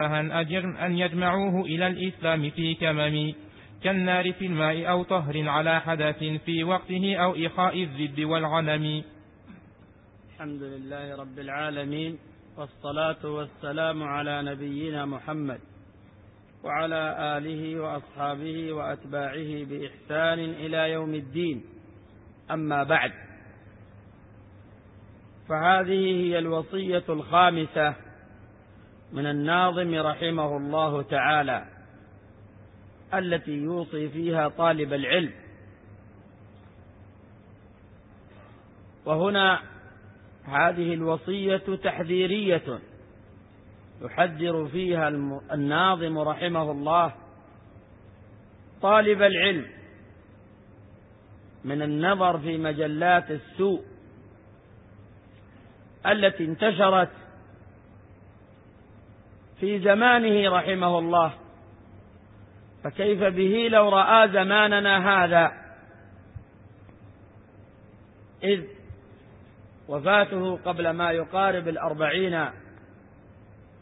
أن يجمعوه إلى الإسلام في كمم كالنار في الماء أو طهر على حدث في وقته أو إخاء الزد والغنم. الحمد لله رب العالمين والصلاة والسلام على نبينا محمد وعلى آله وأصحابه وأتباعه بإحسان إلى يوم الدين. أما بعد فهذه هي الوصية الخامسة من الناظم رحمه الله تعالى التي يوصي فيها طالب العلم. وهنا هذه الوصية تحذيرية يحذر فيها الناظم رحمه الله طالب العلم من النظر في مجلات السوء التي انتشرت في زمانه رحمه الله. فكيف به لو رأى زماننا هذا؟ إذ وفاته قبل ما يقارب الأربعين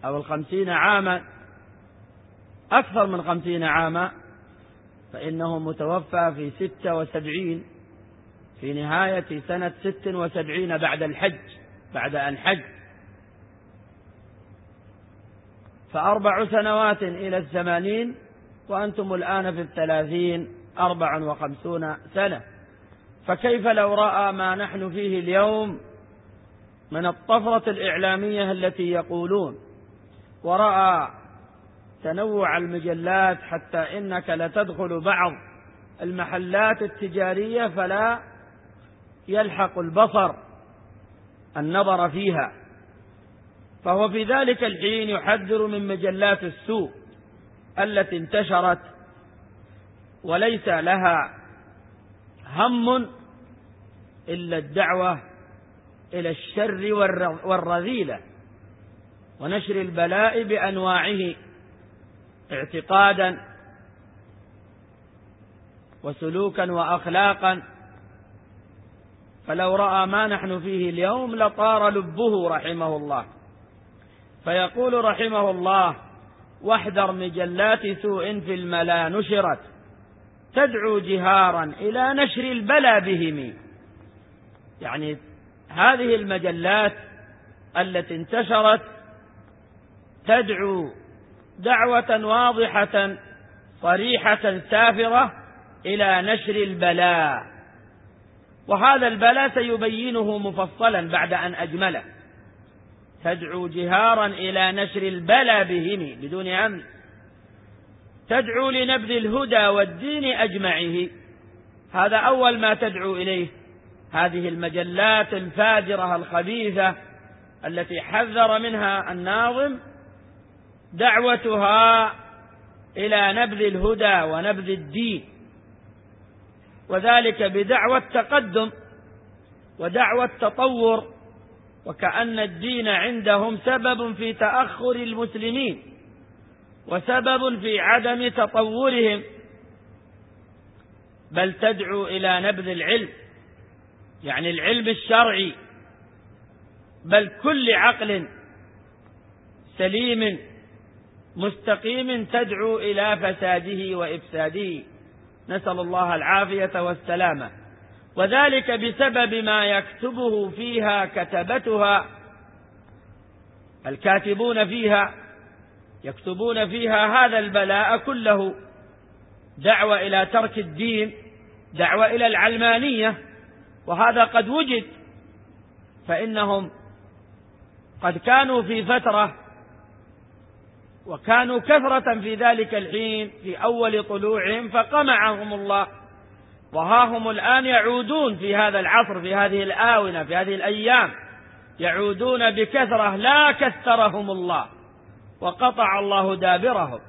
أو الخمسين عاما أكثر من خمسين عاما فإنه متوفى في ستة وسبعين في نهاية سنة ست وسبعين بعد الحج بعد أن حج. فأربع سنوات إلى الثمانين وأنتم الآن في الثلاثين أربع وخمسون سنة. فكيف لو رأى ما نحن فيه اليوم من الطفرة الإعلامية التي يقولون؟ ورأى تنوع المجلات حتى إنك لتدخل بعض المحلات التجارية فلا يلحق البصر النظر فيها. فهو في ذلك الحين يحذر من مجلات السوء التي انتشرت وليس لها هم إلا الدعوة إلى الشر والرذيلة ونشر البلاء بأنواعه اعتقادا وسلوكا وأخلاقا. فلو رأى ما نحن فيه اليوم لطار لبه رحمه الله. فيقول رحمه الله واحذر مجلات سوء في الملا نشرت تدعو جهارا إلى نشر البلا بهم. يعني هذه المجلات التي انتشرت تدعو دعوة واضحة صريحة سافرة إلى نشر البلاء وهذا البلاء سيبينه مفصلا بعد أن أجمله. تدعو جهارا إلى نشر البلا بهم بدون أمن. تدعو لنبذ الهدى والدين أجمعه. هذا أول ما تدعو إليه. هذه المجلات الفاجرة الخبيثة التي حذر منها الناظم دعوتها إلى نبذ الهدى ونبذ الدين. وذلك بدعوى التقدم ودعوى التطور وكأن الدين عندهم سبب في تأخر المسلمين وسبب في عدم تطورهم. بل تدعو إلى نبذ العلم يعني العلم الشرعي. بل كل عقل سليم مستقيم تدعو إلى فساده وإفساده. نسأل الله العافية والسلامة. وذلك بسبب ما يكتبه فيها كتبتها الكاتبون فيها يكتبون فيها هذا البلاء كله دعوة إلى ترك الدين دعوة إلى العلمانية وهذا قد وجد فإنهم قد كانوا في فترة وكانوا كثرة في ذلك الحين في أول طلوعهم فقمعهم الله. وها هم الآن يعودون في هذا العصر في هذه الآونة في هذه الأيام يعودون بكثرة لا كثرهم الله وقطع الله دابرهم.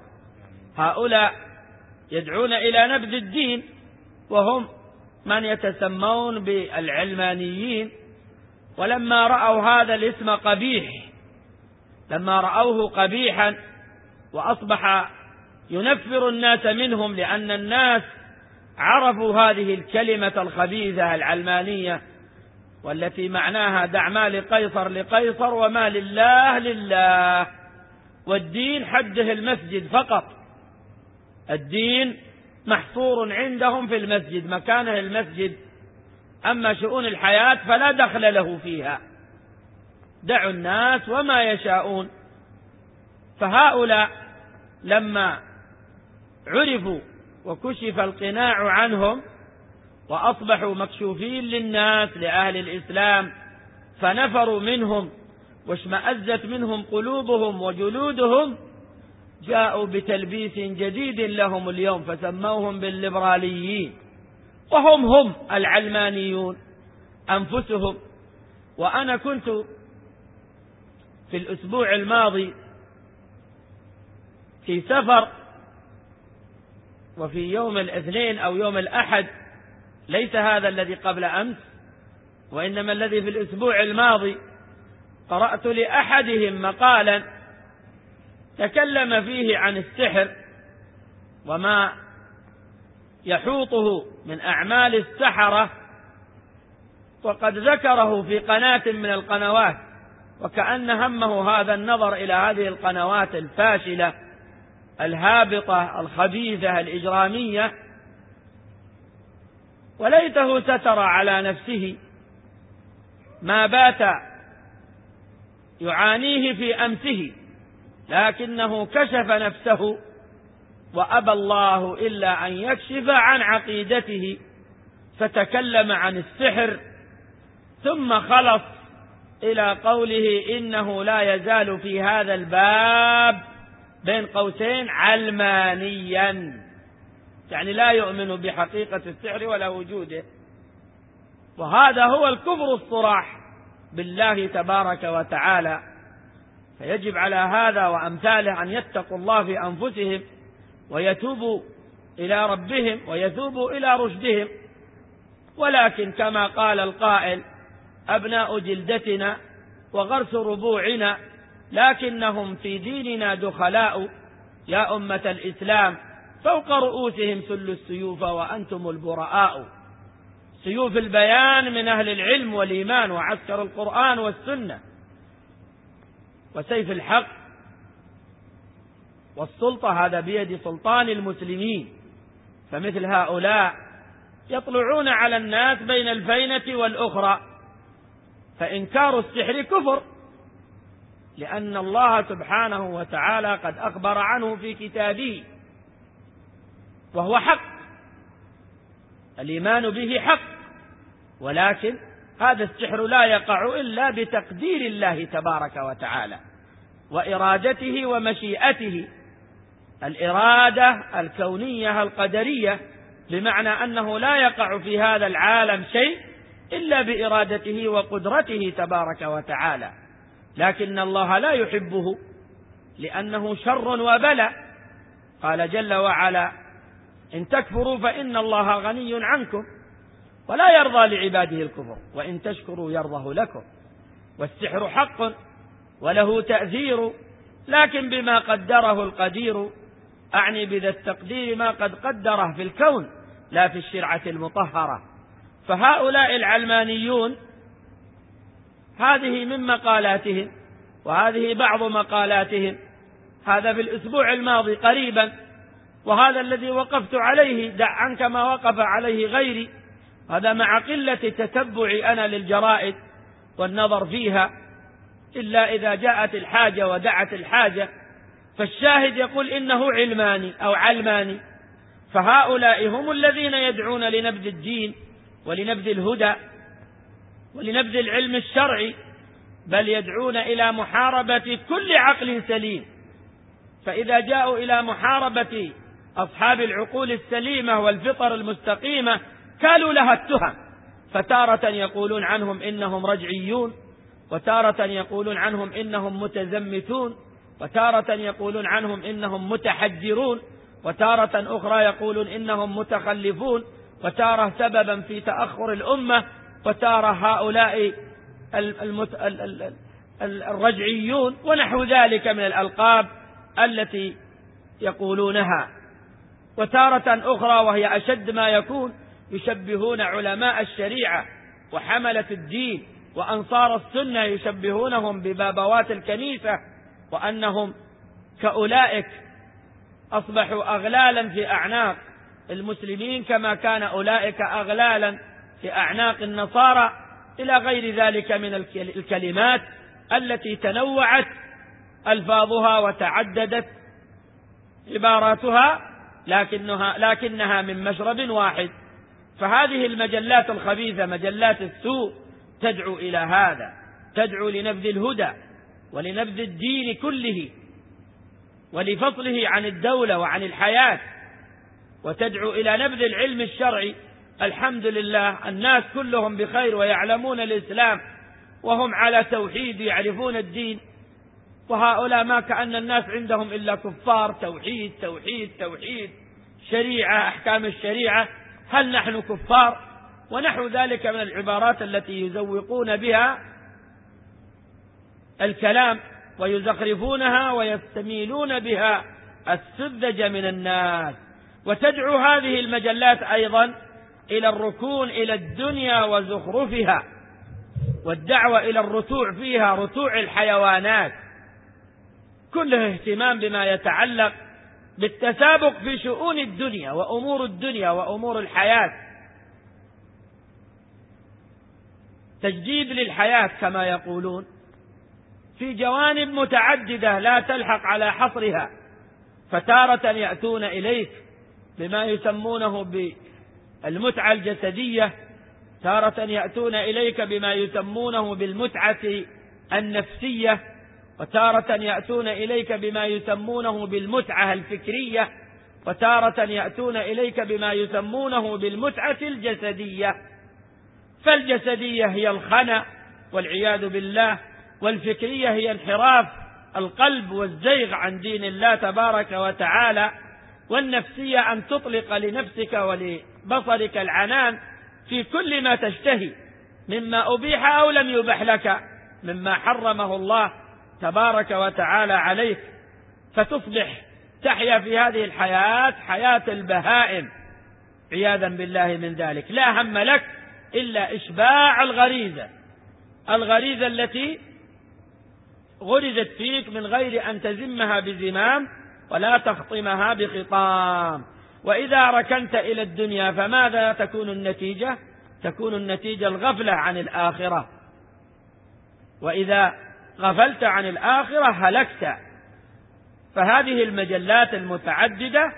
هؤلاء يدعون إلى نبذ الدين وهم من يتسمون بالعلمانيين. ولما رأوا هذا الاسم قبيح لما رأوه قبيحا وأصبح ينفر الناس منهم لأن الناس عرفوا هذه الكلمة الخبيثة العلمانية والتي معناها دع ما لقيصر لقيصر وما لله لله. والدين حده المسجد فقط. الدين محصور عندهم في المسجد مكانه المسجد. أما شؤون الحياة فلا دخل له فيها. دعوا الناس وما يشاءون. فهؤلاء لما عرفوا وكشف القناع عنهم وأصبحوا مكشوفين للناس لأهل الإسلام فنفروا منهم واشمأزت منهم قلوبهم وجلودهم جاءوا بتلبيس جديد لهم اليوم فسموهم بالليبراليين. وهم هم العلمانيون أنفسهم. وأنا كنت في الأسبوع الماضي في سفر وفي يوم الاثنين أو يوم الأحد ليس هذا الذي قبل أمس وإنما الذي في الأسبوع الماضي. قرأت لأحدهم مقالا تكلم فيه عن السحر وما يحوطه من أعمال السحرة وقد ذكره في قناة من القنوات وكأن همه هذا النظر إلى هذه القنوات الفاشلة. الهابطة الخبيثة الإجرامية وليته ستر على نفسه. ما بات يعانيه في أمسه لكنه كشف نفسه وأبى الله إلا أن يكشف عن عقيدته. فتكلم عن السحر ثم خلص إلى قوله إنه لا يزال في هذا الباب. بين قوسين علمانيا. يعني لا يؤمن بحقيقة السحر ولا وجوده. وهذا هو الكفر الصراح بالله تبارك وتعالى. فيجب على هذا وأمثاله أن يتقوا الله في أنفسهم ويتوبوا إلى ربهم ويتوبوا إلى رشدهم. ولكن كما قال القائل أبناء جلدتنا وغرس ربوعنا لكنهم في ديننا دخلاء يا أمة الإسلام. فوق رؤوسهم سل السيوف وأنتم البراء. سيوف البيان من أهل العلم والإيمان وعسكر القرآن والسنة. وسيف الحق والسلطة هذا بيد سلطان المسلمين. فمثل هؤلاء يطلعون على الناس بين الفينة والأخرى. فإنكار السحر كفر. لأن الله سبحانه وتعالى قد أخبر عنه في كتابه وهو حق الإيمان به حق ولكن هذا السحر لا يقع إلا بتقدير الله تبارك وتعالى وإرادته ومشيئته الإرادة الكونية القدرية بمعنى أنه لا يقع في هذا العالم شيء إلا بإرادته وقدرته تبارك وتعالى. لكن الله لا يحبه لأنه شر وبلى. قال جل وعلا إن تكفروا فإن الله غني عنكم ولا يرضى لعباده الكفر وإن تشكروا يرضه لكم. والسحر حق وله تأثير لكن بما قدره القدير أعني بذا التقدير ما قد قدره في الكون لا في الشرعة المطهرة. فهؤلاء العلمانيون هذه من مقالاتهم وهذه بعض مقالاتهم. هذا في الأسبوع الماضي قريبا وهذا الذي وقفت عليه دع عنك ما وقف عليه غيري. هذا مع قلة تتبعي أنا للجرائد والنظر فيها إلا إذا جاءت الحاجة ودعت الحاجة. فالشاهد يقول إنه علماني أو علماني. فهؤلاء هم الذين يدعون لنبذ الدين ولنبذ الهدى. ولنبذ العلم الشرعي بل يدعون إلى محاربة كل عقل سليم. فإذا جاءوا إلى محاربة أصحاب العقول السليمة والفطر المستقيمة كالوا لها التهم. فتارة يقولون عنهم إنهم رجعيون وتارة يقولون عنهم إنهم متزمتون وتارة يقولون عنهم إنهم متحجرون وتارة أخرى يقولون إنهم متخلفون وتارة سببا في تأخر الأمة وتارة هؤلاء الرجعيون ونحو ذلك من الألقاب التي يقولونها. وتارة أخرى وهي أشد ما يكون يشبهون علماء الشريعة وحملة الدين وأنصار السنة يشبهونهم ببابوات الكنيسة وأنهم كأولئك أصبحوا أغلالا في أعناق المسلمين كما كان أولئك أغلالا في أعناق النصارى إلى غير ذلك من الكلمات التي تنوعت ألفاظها وتعددت عباراتها لكنها لكنها من مشرب واحد. فهذه المجلات الخبيثة مجلات السوء تدعو إلى هذا تدعو لنبذ الهدى ولنبذ الدين كله ولفصله عن الدولة وعن الحياة وتدعو إلى نبذ العلم الشرعي الحمد لله الناس كلهم بخير ويعلمون الإسلام وهم على توحيد يعرفون الدين وهؤلاء ما كأن الناس عندهم إلا كفار توحيد توحيد توحيد شريعة أحكام الشريعة هل نحن كفار؟ ونحو ذلك من العبارات التي يزوقون بها الكلام ويزخرفونها ويستميلون بها السذج من الناس. وتدعو هذه المجلات أيضا إلى الركون إلى الدنيا وزخرفها والدعوة إلى الرتوع فيها رتوع الحيوانات. كله اهتمام بما يتعلق بالتسابق في شؤون الدنيا وأمور الدنيا وأمور الحياة. تجديد للحياة كما يقولون في جوانب متعددة لا تلحق على حصرها فتارة يأتون إليك بما يسمونه بالمتعة الجسدية تارة يأتون إليك بما يسمونه بالمتعة النفسية وتارة يأتون إليك بما يسمونه بالمتعة الفكرية وتارة يأتون إليك بما يسمونه بالمتعة الجسدية. فالجسدية هي الخنأ والعياذ بالله والفكرية هي انحراف القلب والزيغ عن دين الله تبارك وتعالى والنفسية أن تطلق لنفسك ولبصرك العنان في كل ما تشتهي مما أبيح أو لم يبح لك مما حرمه الله تبارك وتعالى عليك فتصبح تحيا في هذه الحياة حياة البهائم. عياذا بالله من ذلك. لا هم لك إلا إشباع الغريزة. الغريزة التي غرزت فيك من غير أن تزمها بزمام ولا تخطمها بخطام. وإذا ركنت إلى الدنيا فماذا تكون النتيجة؟ تكون النتيجة الغفلة عن الآخرة. وإذا غفلت عن الآخرة هلكت. فهذه المجلات المتعددة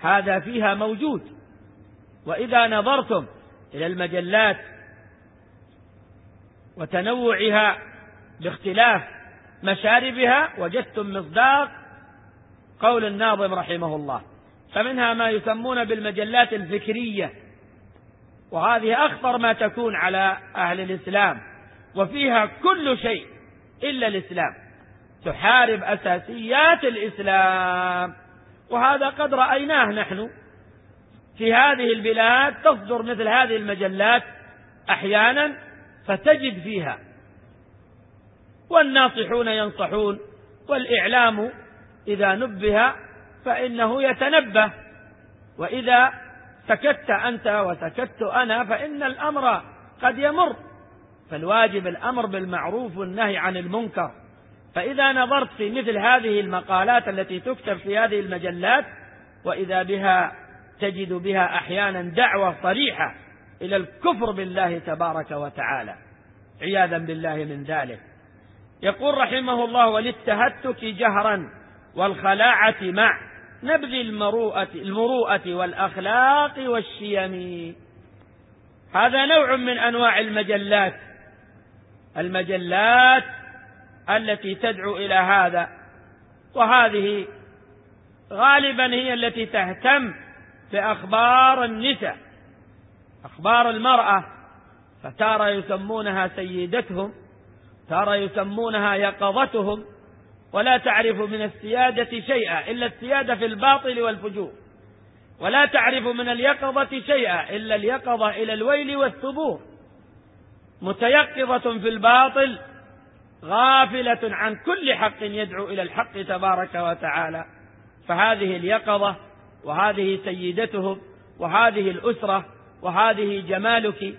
هذا فيها موجود. وإذا نظرتم إلى المجلات وتنوعها باختلاف مشاربها وجدتم مصداق قول الناظم رحمه الله. فمنها ما يسمون بالمجلات الفكرية وهذه أخطر ما تكون على أهل الإسلام وفيها كل شيء إلا الإسلام. تحارب أساسيات الإسلام وهذا قد رأيناه نحن في هذه البلاد تصدر مثل هذه المجلات أحيانا فتجد فيها والناصحون ينصحون والإعلام إذا نبه فإنه يتنبه. وإذا سكت أنت وسكت أنا فإن الأمر قد يمر. فالواجب الأمر بالمعروف والنهي عن المنكر. فإذا نظرت في مثل هذه المقالات التي تكتب في هذه المجلات وإذا بها تجد بها أحيانا دعوة صريحة إلى الكفر بالله تبارك وتعالى. عياذا بالله من ذلك. يقول رحمه الله وللتهتك جهرا والخلاعة مع نبذ المروءة, المروءة والأخلاق والشيم. هذا نوع من أنواع المجلات. المجلات التي تدعو إلى هذا. وهذه غالبا هي التي تهتم بأخبار النساء. أخبار المرأة. فتارى يسمونها سيدتهم ترى يسمونها يقظتهم. ولا تعرف من السيادة شيئا إلا السيادة في الباطل والفجور. ولا تعرف من اليقظة شيئا إلا اليقظة إلى الويل والثبور. متيقظة في الباطل غافلة عن كل حق يدعو إلى الحق تبارك وتعالى. فهذه اليقظة وهذه سيدتهم وهذه الأسرة وهذه جمالك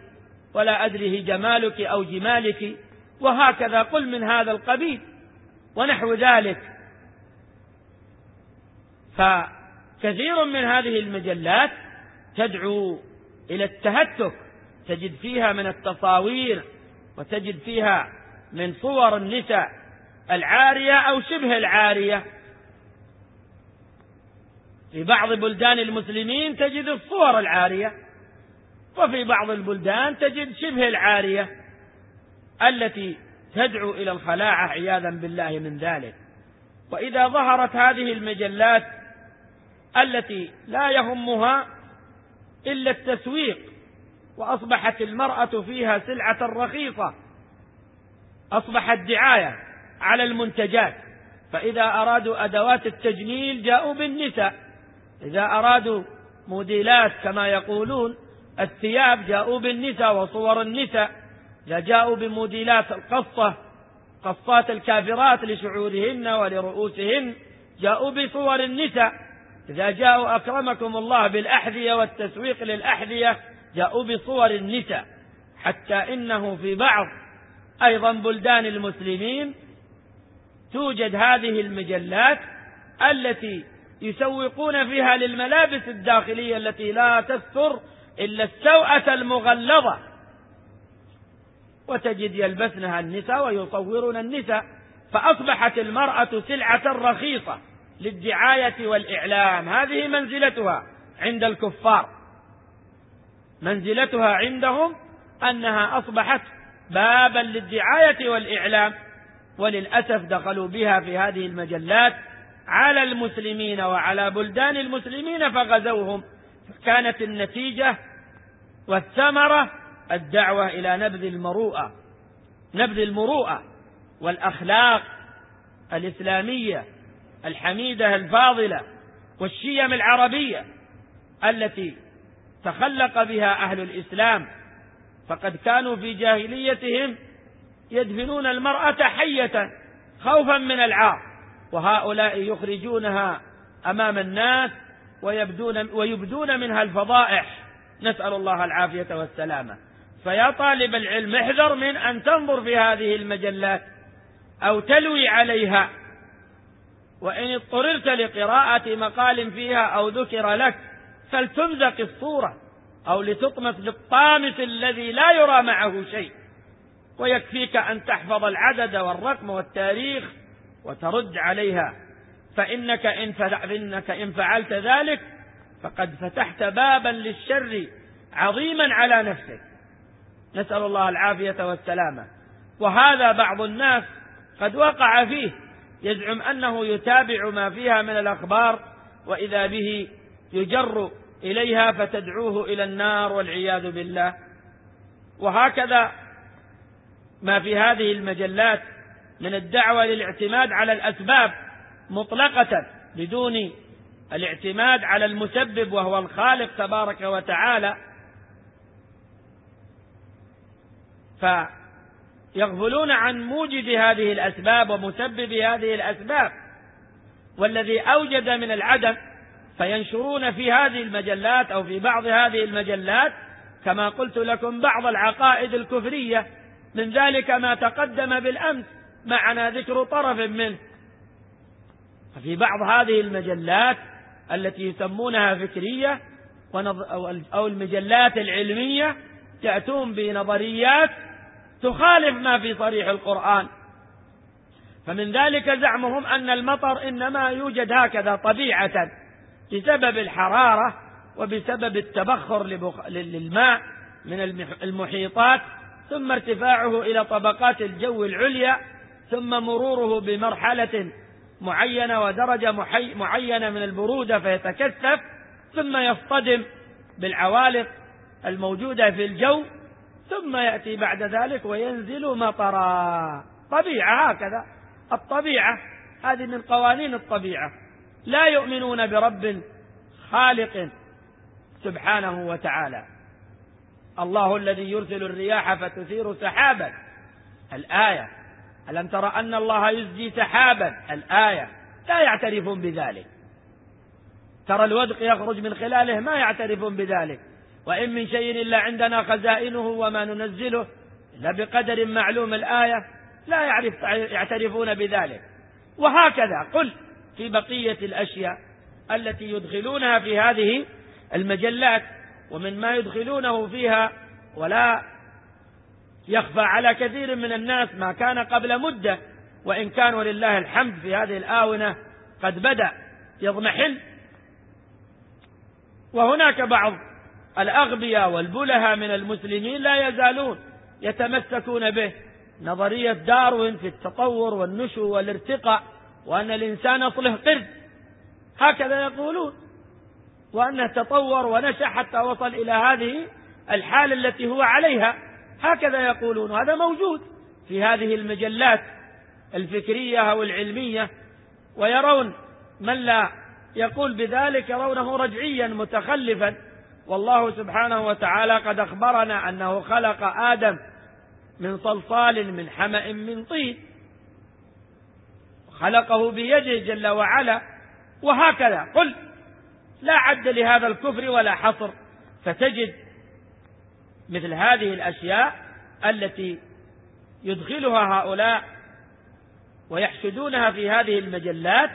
ولا أدري جمالك أو جمالك وهكذا قل من هذا القبيل. ونحو ذلك. فكثير من هذه المجلات تدعو إلى التهتك تجد فيها من التصاوير وتجد فيها من صور النساء العارية أو شبه العارية. في بعض بلدان المسلمين تجد الصور العارية وفي بعض البلدان تجد شبه العارية التي تدعو إلى الخلاعة عياذا بالله من ذلك. وإذا ظهرت هذه المجلات التي لا يهمها إلا التسويق وأصبحت المرأة فيها سلعة رخيصة أصبحت دعاية على المنتجات. فإذا أرادوا أدوات التجميل جاءوا بالنساء. إذا أرادوا موديلات كما يقولون الثياب جاءوا بالنساء وصور النساء. إذا جاءوا بموديلات القصة قصات الكافرات لشعورهن ولرؤوسهن جاءوا بصور النساء. إذا جاءوا أكرمكم الله بالأحذية والتسويق للأحذية جاءوا بصور النساء. حتى إنه في بعض أيضا بلدان المسلمين توجد هذه المجلات التي يسوقون فيها للملابس الداخلية التي لا تستر إلا السوءة المغلظة. وتجد يلبسنها النساء ويصورون النساء فأصبحت المرأة سلعة رخيصة للدعاية والإعلام. هذه منزلتها عند الكفار. منزلتها عندهم أنها أصبحت بابا للدعاية والإعلام وللأسف دخلوا بها في هذه المجلات على المسلمين وعلى بلدان المسلمين فغزوهم. كانت النتيجة والثمرة الدعوة إلى نبذ المروءة نبذ المروءة والأخلاق الإسلامية الحميدة الفاضلة والشيم العربية التي تخلق بها أهل الإسلام فقد كانوا في جاهليتهم يدفنون المرأة حية خوفا من العار وهؤلاء يخرجونها أمام الناس ويبدون, ويبدون منها الفضائح. نسأل الله العافية والسلامة. فيا طالب العلم احذر من أن تنظر في هذه المجلات أو تلوي عليها. وإن اضطررت لقراءة مقال فيها أو ذكر لك فلتمزق الصورة أو لتطمس بالطامس الذي لا يرى معه شيء. ويكفيك أن تحفظ العدد والرقم والتاريخ وترد عليها. فإنك إن فإنك إن فعلت ذلك فقد فتحت بابا للشر عظيما على نفسك. نسأل الله العافية والسلامة. وهذا بعض الناس قد وقع فيه يزعم أنه يتابع ما فيها من الأخبار وإذا به يجر إليها فتدعوه إلى النار والعياذ بالله. وهكذا ما في هذه المجلات من الدعوة للاعتماد على الأسباب مطلقة بدون الاعتماد على المسبب وهو الخالق تبارك وتعالى. فيغفلون عن موجد هذه الأسباب ومسبب هذه الأسباب. والذي أوجد من العدم فينشرون في هذه المجلات أو في بعض هذه المجلات كما قلت لكم بعض العقائد الكفرية. من ذلك ما تقدم بالأمس معنا ذكر طرف منه. ففي بعض هذه المجلات التي يسمونها فكرية أو المجلات العلمية يأتون بنظريات تخالف ما في صريح القرآن. فمن ذلك زعمهم أن المطر إنما يوجد هكذا طبيعة بسبب الحرارة وبسبب التبخر للماء من المحيطات ثم ارتفاعه إلى طبقات الجو العليا ثم مروره بمرحلة معينة ودرجة معينة من البرودة فيتكثف ثم يصطدم بالعوالق الموجودة في الجو ثم يأتي بعد ذلك وينزل مطرا. طبيعة هكذا. الطبيعة هذه من قوانين الطبيعة. لا يؤمنون برب خالق سبحانه وتعالى. الله الذي يرسل الرياح فتثير سحابا. الآية ألم تر أن الله يزجي سحابا؟ الآية لا يعترفون بذلك. ترى الودق يخرج من خلاله ما يعترفون بذلك. وإن من شيء إلا عندنا خزائنه وما ننزله إلا بقدر معلوم الآية لا يعرف يعترفون بذلك. وهكذا قل في بقية الأشياء التي يدخلونها في هذه المجلات ومن ما يدخلونه فيها ولا يخفى على كثير من الناس ما كان قبل مدة وإن كان ولله الحمد في هذه الآونة قد بدأ يضمحل. وهناك بعض الأغبياء والبلهاء من المسلمين لا يزالون يتمسكون به. نظرية داروين في التطور والنشو والارتقاء وأن الإنسان أصله قرد. هكذا يقولون. وأنه تطور ونشأ حتى وصل إلى هذه الحال التي هو عليها. هكذا يقولون. وهذا موجود في هذه المجلات الفكرية أو العلمية. ويرون من لا يقول بذلك يرونه رجعيا متخلفا. والله سبحانه وتعالى قد أخبرنا أنه خلق آدم من صلصال من حمأ من طين. خلقه بيده جل وعلا وهكذا. قل لا عد لهذا الكفر ولا حصر. فتجد مثل هذه الأشياء التي يدخلها هؤلاء ويحشدونها في هذه المجلات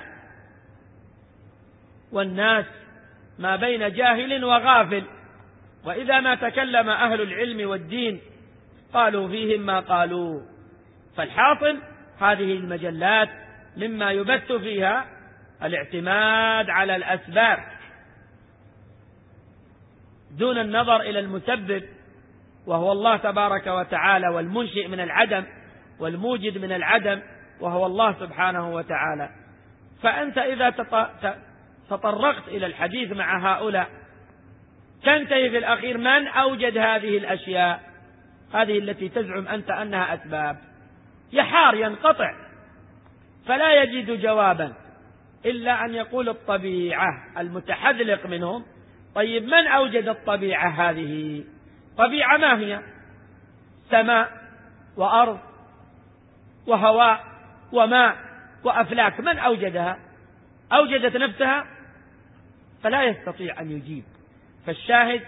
والناس ما بين جاهل وغافل. وإذا ما تكلم أهل العلم والدين قالوا فيهم ما قالوا. فالحاصل هذه المجلات مما يبث فيها الاعتماد على الأسباب دون النظر إلى المسبب وهو الله تبارك وتعالى والمنشئ من العدم والموجد من العدم وهو الله سبحانه وتعالى. فأنت إذا تطرقت إلى الحديث مع هؤلاء. تنتهي في الأخير من أوجد هذه الأشياء؟ هذه التي تزعم أنت أنها أسباب. يحار ينقطع. فلا يجد جوابا إلا أن يقول الطبيعة المتحذلق منهم طيب من أوجد الطبيعة هذه؟ طبيعة ما هي؟ سماء وأرض وهواء وماء وأفلاك. من أوجدها؟ أوجدت نفسها؟ فلا يستطيع أن يجيب. فالشاهد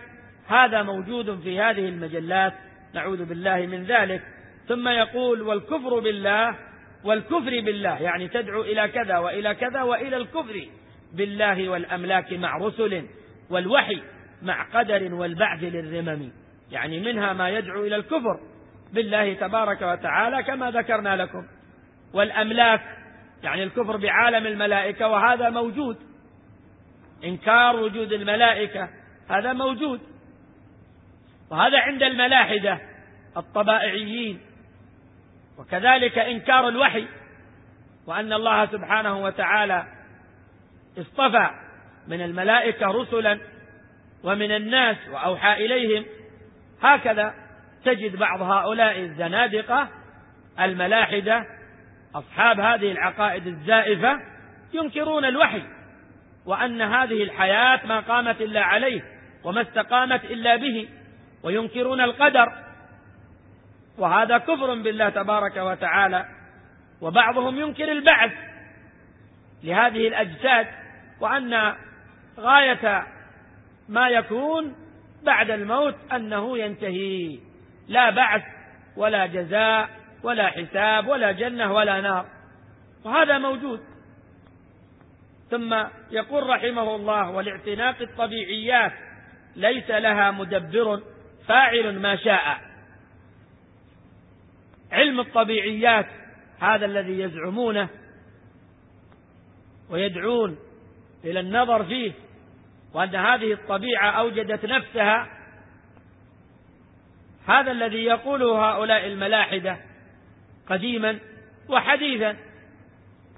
هذا موجود في هذه المجلات نعوذ بالله من ذلك. ثم يقول والكفر بالله والكفر بالله يعني تدعو إلى كذا وإلى كذا وإلى الكفر بالله والأملاك مع رسل والوحي مع قدر والبعث للرمم. يعني منها ما يدعو إلى الكفر بالله تبارك وتعالى كما ذكرنا لكم. والأملاك يعني الكفر بعالم الملائكة وهذا موجود. إنكار وجود الملائكة هذا موجود. وهذا عند الملاحدة الطبائعيين. وكذلك إنكار الوحي وأن الله سبحانه وتعالى اصطفى من الملائكة رسلا ومن الناس وأوحى إليهم. هكذا تجد بعض هؤلاء الزنادقة الملاحدة أصحاب هذه العقائد الزائفة ينكرون الوحي. وأن هذه الحياة ما قامت إلا عليه وما استقامت إلا به وينكرون القدر. وهذا كفر بالله تبارك وتعالى وبعضهم ينكر البعث لهذه الأجساد وأن غاية ما يكون بعد الموت أنه ينتهي. لا بعث ولا جزاء ولا حساب ولا جنة ولا نار. وهذا موجود. ثم يقول رحمه الله والاعتناق الطبيعيات ليس لها مدبر فاعل ما شاء. علم الطبيعيات هذا الذي يزعمونه ويدعون إلى النظر فيه وأن هذه الطبيعة أوجدت نفسها. هذا الذي يقوله هؤلاء الملاحدة قديما وحديثا.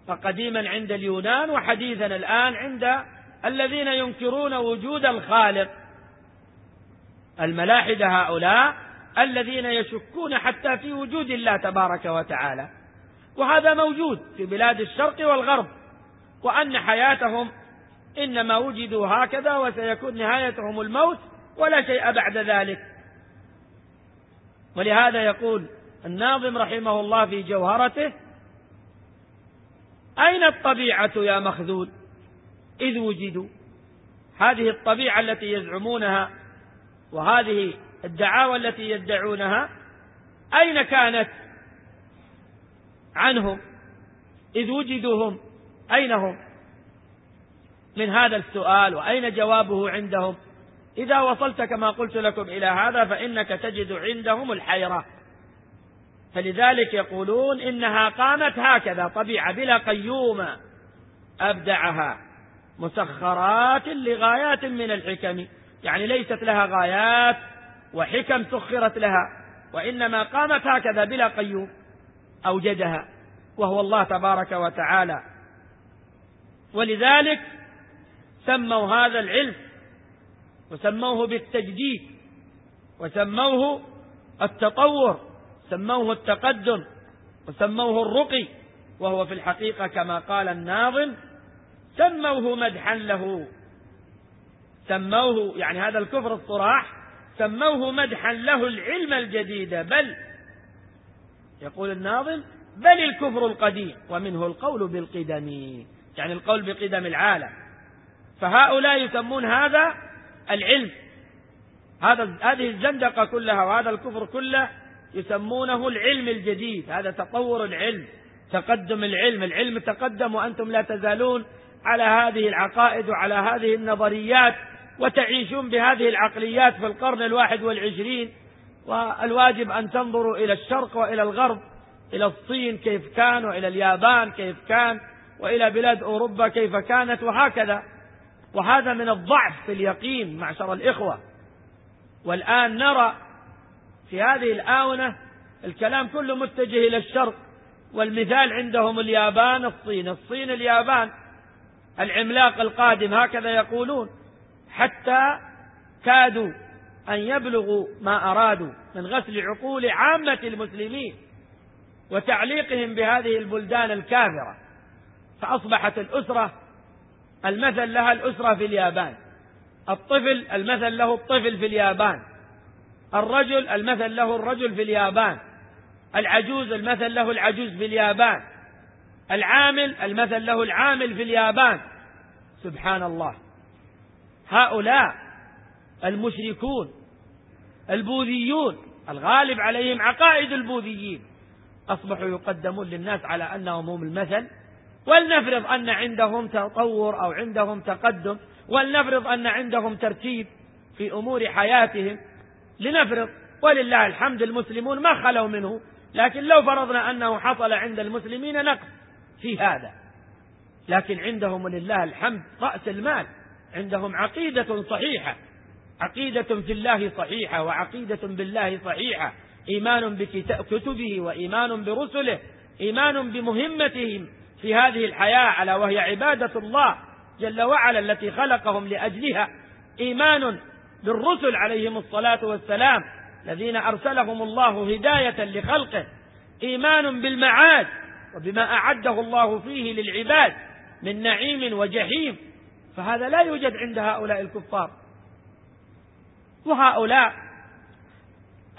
فقديما عند اليونان وحديثا الآن عند الذين ينكرون وجود الخالق. الملاحدة هؤلاء الذين يشكون حتى في وجود الله تبارك وتعالى. وهذا موجود في بلاد الشرق والغرب وأن حياتهم إنما وجدوا هكذا وسيكون نهايتهم الموت ولا شيء بعد ذلك. ولهذا يقول الناظم رحمه الله في جوهرته أين الطبيعة يا مخذول؟ إذ وجدوا. هذه الطبيعة التي يزعمونها وهذه الدعاوى التي يدعونها أين كانت؟ عنهم. إذ وجدوا هم أين هم؟ من هذا السؤال وأين جوابه عندهم؟ إذا وصلت كما قلت لكم إلى هذا فإنك تجد عندهم الحيرة. فلذلك يقولون إنها قامت هكذا طبيعة بلا قيومة أبدعها. مسخرات لغايات من الحكم. يعني ليست لها غايات وحكم سخرت لها وإنما قامت هكذا بلا قيوم أوجدها وهو الله تبارك وتعالى. ولذلك سموا هذا العلم وسموه بالتجديد وسموه التطور. سموه التقدم وسموه الرقي وهو في الحقيقة كما قال الناظم سموه مدحا له. سموه يعني هذا الكفر الصراح سموه مدحا له العلم الجديد بل يقول الناظم بل الكفر القديم ومنه القول بالقدم يعني القول بقدم العالم. فهؤلاء يسمون هذا العلم. هذا هذه الزندقة كلها وهذا الكفر كله يسمونه العلم الجديد. هذا تطور العلم تقدم العلم. العلم تقدم وأنتم لا تزالون على هذه العقائد وعلى هذه النظريات وتعيشون بهذه العقليات في القرن الواحد والعشرين. والواجب أن تنظروا إلى الشرق وإلى الغرب إلى الصين كيف كان وإلى اليابان كيف كان وإلى بلاد أوروبا كيف كانت وهكذا. وهذا من الضعف في اليقين معشر الإخوة. والآن نرى في هذه الآونة الكلام كله متجه إلى الشرق والمثال عندهم اليابان الصين الصين اليابان العملاق القادم هكذا يقولون حتى كادوا أن يبلغوا ما أرادوا من غسل عقول عامة المسلمين وتعليقهم بهذه البلدان الكافرة. فأصبحت الأسرة المثل لها الأسرة في اليابان. الطفل المثل له الطفل في اليابان. الرجل المثل له الرجل في اليابان العجوز المثل له العجوز في اليابان العامل المثل له العامل في اليابان. سبحان الله. هؤلاء المشركون البوذيون الغالب عليهم عقائد البوذيين. أصبحوا يقدمون للناس على أنهم هم المثل. ولنفرض أن عندهم تطور أو عندهم تقدم ولنفرض أن عندهم ترتيب في أمور حياتهم. لنفرض ولله الحمد المسلمون ما خلوا منه لكن لو فرضنا أنه حصل عند المسلمين نقص في هذا. لكن عندهم ولله الحمد رأس المال عندهم عقيدة صحيحة عقيدة في الله صحيحة وعقيدة بالله صحيحة إيمان بكتبه وإيمان برسله إيمان بمهمتهم في هذه الحياة على وهي عبادة الله جل وعلا التي خلقهم لأجلها. إيمان بالرسل عليهم الصلاة والسلام الذين أرسلهم الله هداية لخلقه إيمان بالمعاد وبما أعده الله فيه للعباد من نعيم وجحيم. فهذا لا يوجد عند هؤلاء الكفار. وهؤلاء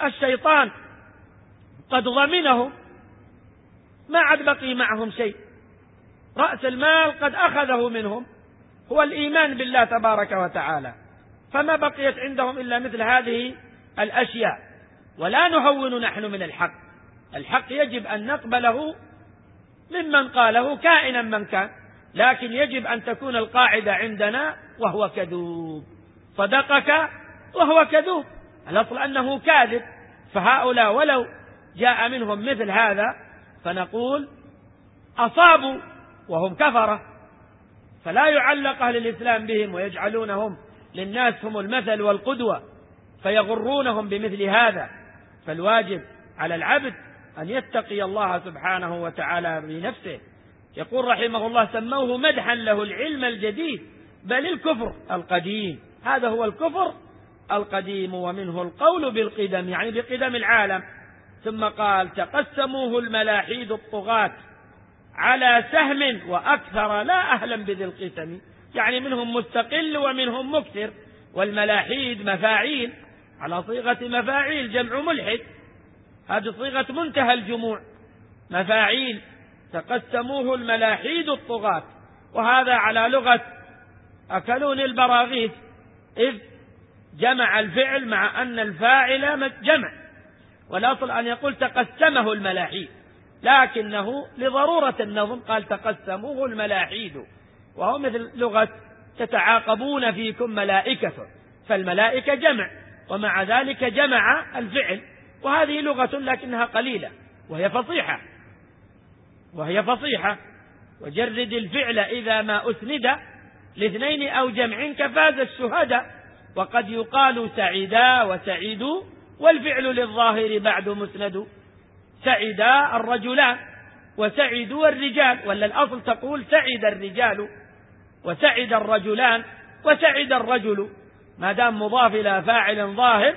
الشيطان قد ضمنهم ما عاد بقي معهم شيء. رأس المال قد أخذه منهم هو الإيمان بالله تبارك وتعالى. فما بقيت عندهم إلا مثل هذه الأشياء. ولا نهون نحن من الحق. الحق يجب أن نقبله ممن قاله كائنا من كان. لكن يجب أن تكون القاعدة عندنا وهو كذوب. صدقك وهو كذوب. الأصل أنه كاذب. فهؤلاء ولو جاء منهم مثل هذا فنقول أصابوا وهم كفرة. فلا يعلق أهل الإسلام بهم ويجعلونهم للناس هم المثل والقدوة فيغرونهم بمثل هذا. فالواجب على العبد أن يتقي الله سبحانه وتعالى بنفسه يقول رحمه الله سموه مدحا له العلم الجديد بل الكفر القديم. هذا هو الكفر القديم ومنه القول بالقدم يعني بقدم العالم. ثم قال تقسموه الملاحيد الطغاة على سهم وأكثر لا أهلا بذي القسم. يعني منهم مستقل ومنهم مكثر. والملاحيد مفاعيل. على صيغة مفاعيل جمع ملحد. هذه صيغة منتهى الجموع. مفاعيل. تقسموه الملاحيد الطغاة. وهذا على لغة أكلون البراغيث. إذ جمع الفعل مع أن الفاعل جمع. والأصل أن يقول تقسمه الملاحيد. لكنه لضرورة النظم قال تقسموه الملاحيد. وهو مثل لغة تتعاقبون فيكم ملائكة فالملائكة جمع ومع ذلك جمع الفعل وهذه لغة لكنها قليلة وهي فصيحة وهي فصيحة. وجرد الفعل إذا ما أسند لاثنين أو جمع كفاز الشهداء وقد يقال سعدا وسعيدوا والفعل للظاهر بعد مسند. سعدا الرجلان وسعدوا الرجال ولا الأصل تقول سعد الرجال. وسعد الرجلان وسعد الرجل. ما دام مضاف إلى فاعل ظاهر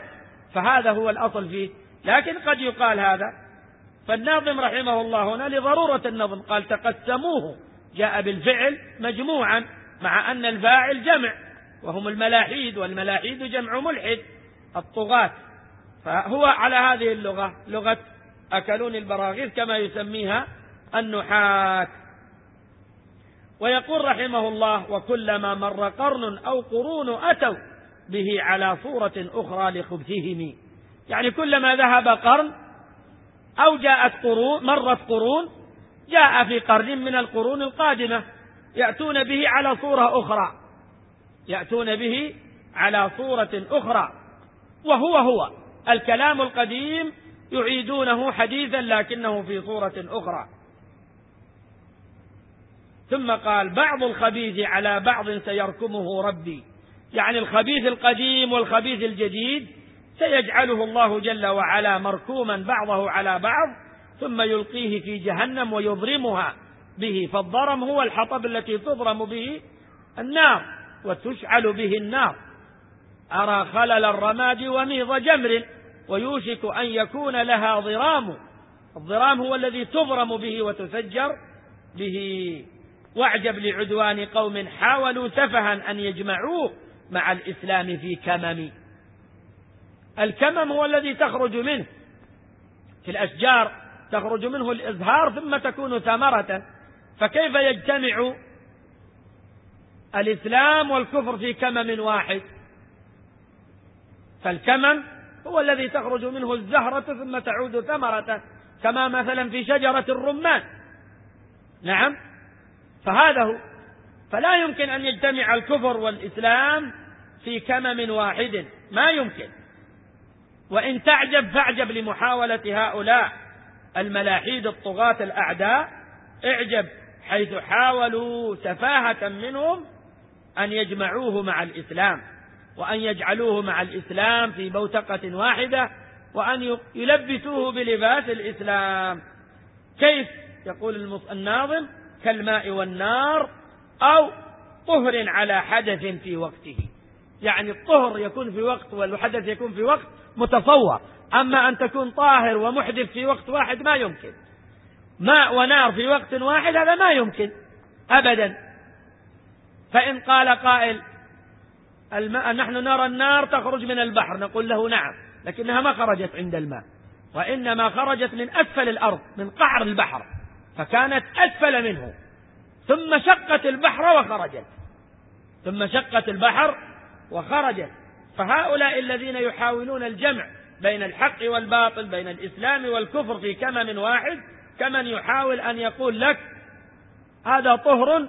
فهذا هو الأصل فيه. لكن قد يقال هذا. فالناظم رحمه الله هنا لضرورة النظم قال تقسموه. جاء بالفعل مجموعا مع أن الفاعل جمع وهم الملاحيد والملاحيد جمع ملحد الطغاة. فهو على هذه اللغة لغة أكلون البراغيث كما يسميها النحاة ويقول رحمه الله وكلما مر قرن أو قرون أتوا به على صورة أخرى لخبثهم. يعني كلما ذهب قرن أو جاءت قرون مرت قرون جاء في قرن من القرون القادمة يأتون به على صورة أخرى. يأتون به على صورة أخرى. وهو هو الكلام القديم يعيدونه حديثا لكنه في صورة أخرى. ثم قال بعض الخبيث على بعض سيركمه ربي. يعني الخبيث القديم والخبيث الجديد سيجعله الله جل وعلا مركوما بعضه على بعض ثم يلقيه في جهنم ويضرمها به. فالضرم هو الحطب التي تضرم به النار وتشعل به النار. أرى خلل الرماد وميض جمر ويوشك أن يكون لها ضرام. الضرام هو الذي تضرم به وتسجر به. واعجب لعدوان قوم حاولوا سفها أن يجمعوه مع الإسلام في كمم. الكمم هو الذي تخرج منه. في الأشجار تخرج منه الإزهار ثم تكون ثمرة. فكيف يجتمع الإسلام والكفر في كمم واحد؟ فالكمم هو الذي تخرج منه الزهرة ثم تعود ثمرة كما مثلا في شجرة الرمان. نعم؟ فهذا هو. فلا يمكن أن يجتمع الكفر والإسلام في كمم واحد. ما يمكن. وإن تعجب فاعجب لمحاولة هؤلاء الملاحيد الطغاة الأعداء. اعجب حيث حاولوا سفاهة منهم أن يجمعوه مع الإسلام وأن يجعلوه مع الإسلام في بوتقة واحدة وأن يلبسوه بلباس الإسلام. كيف؟ يقول الناظم كالماء والنار أو طهر على حدث في وقته. يعني الطهر يكون في وقت والحدث يكون في وقت متصور. أما أن تكون طاهر ومحدث في وقت واحد ما يمكن. ماء ونار في وقت واحد هذا ما يمكن أبدا. فإن قال قائل الماء نحن نرى النار تخرج من البحر. نقول له نعم لكنها ما خرجت عند الماء. وإنما خرجت من أسفل الأرض من قعر البحر. فكانت أسفل منه. ثم شقت البحر وخرجت. ثم شقت البحر وخرجت. فهؤلاء الذين يحاولون الجمع بين الحق والباطل بين الإسلام والكفر في كمم واحد كمن يحاول أن يقول لك هذا طهر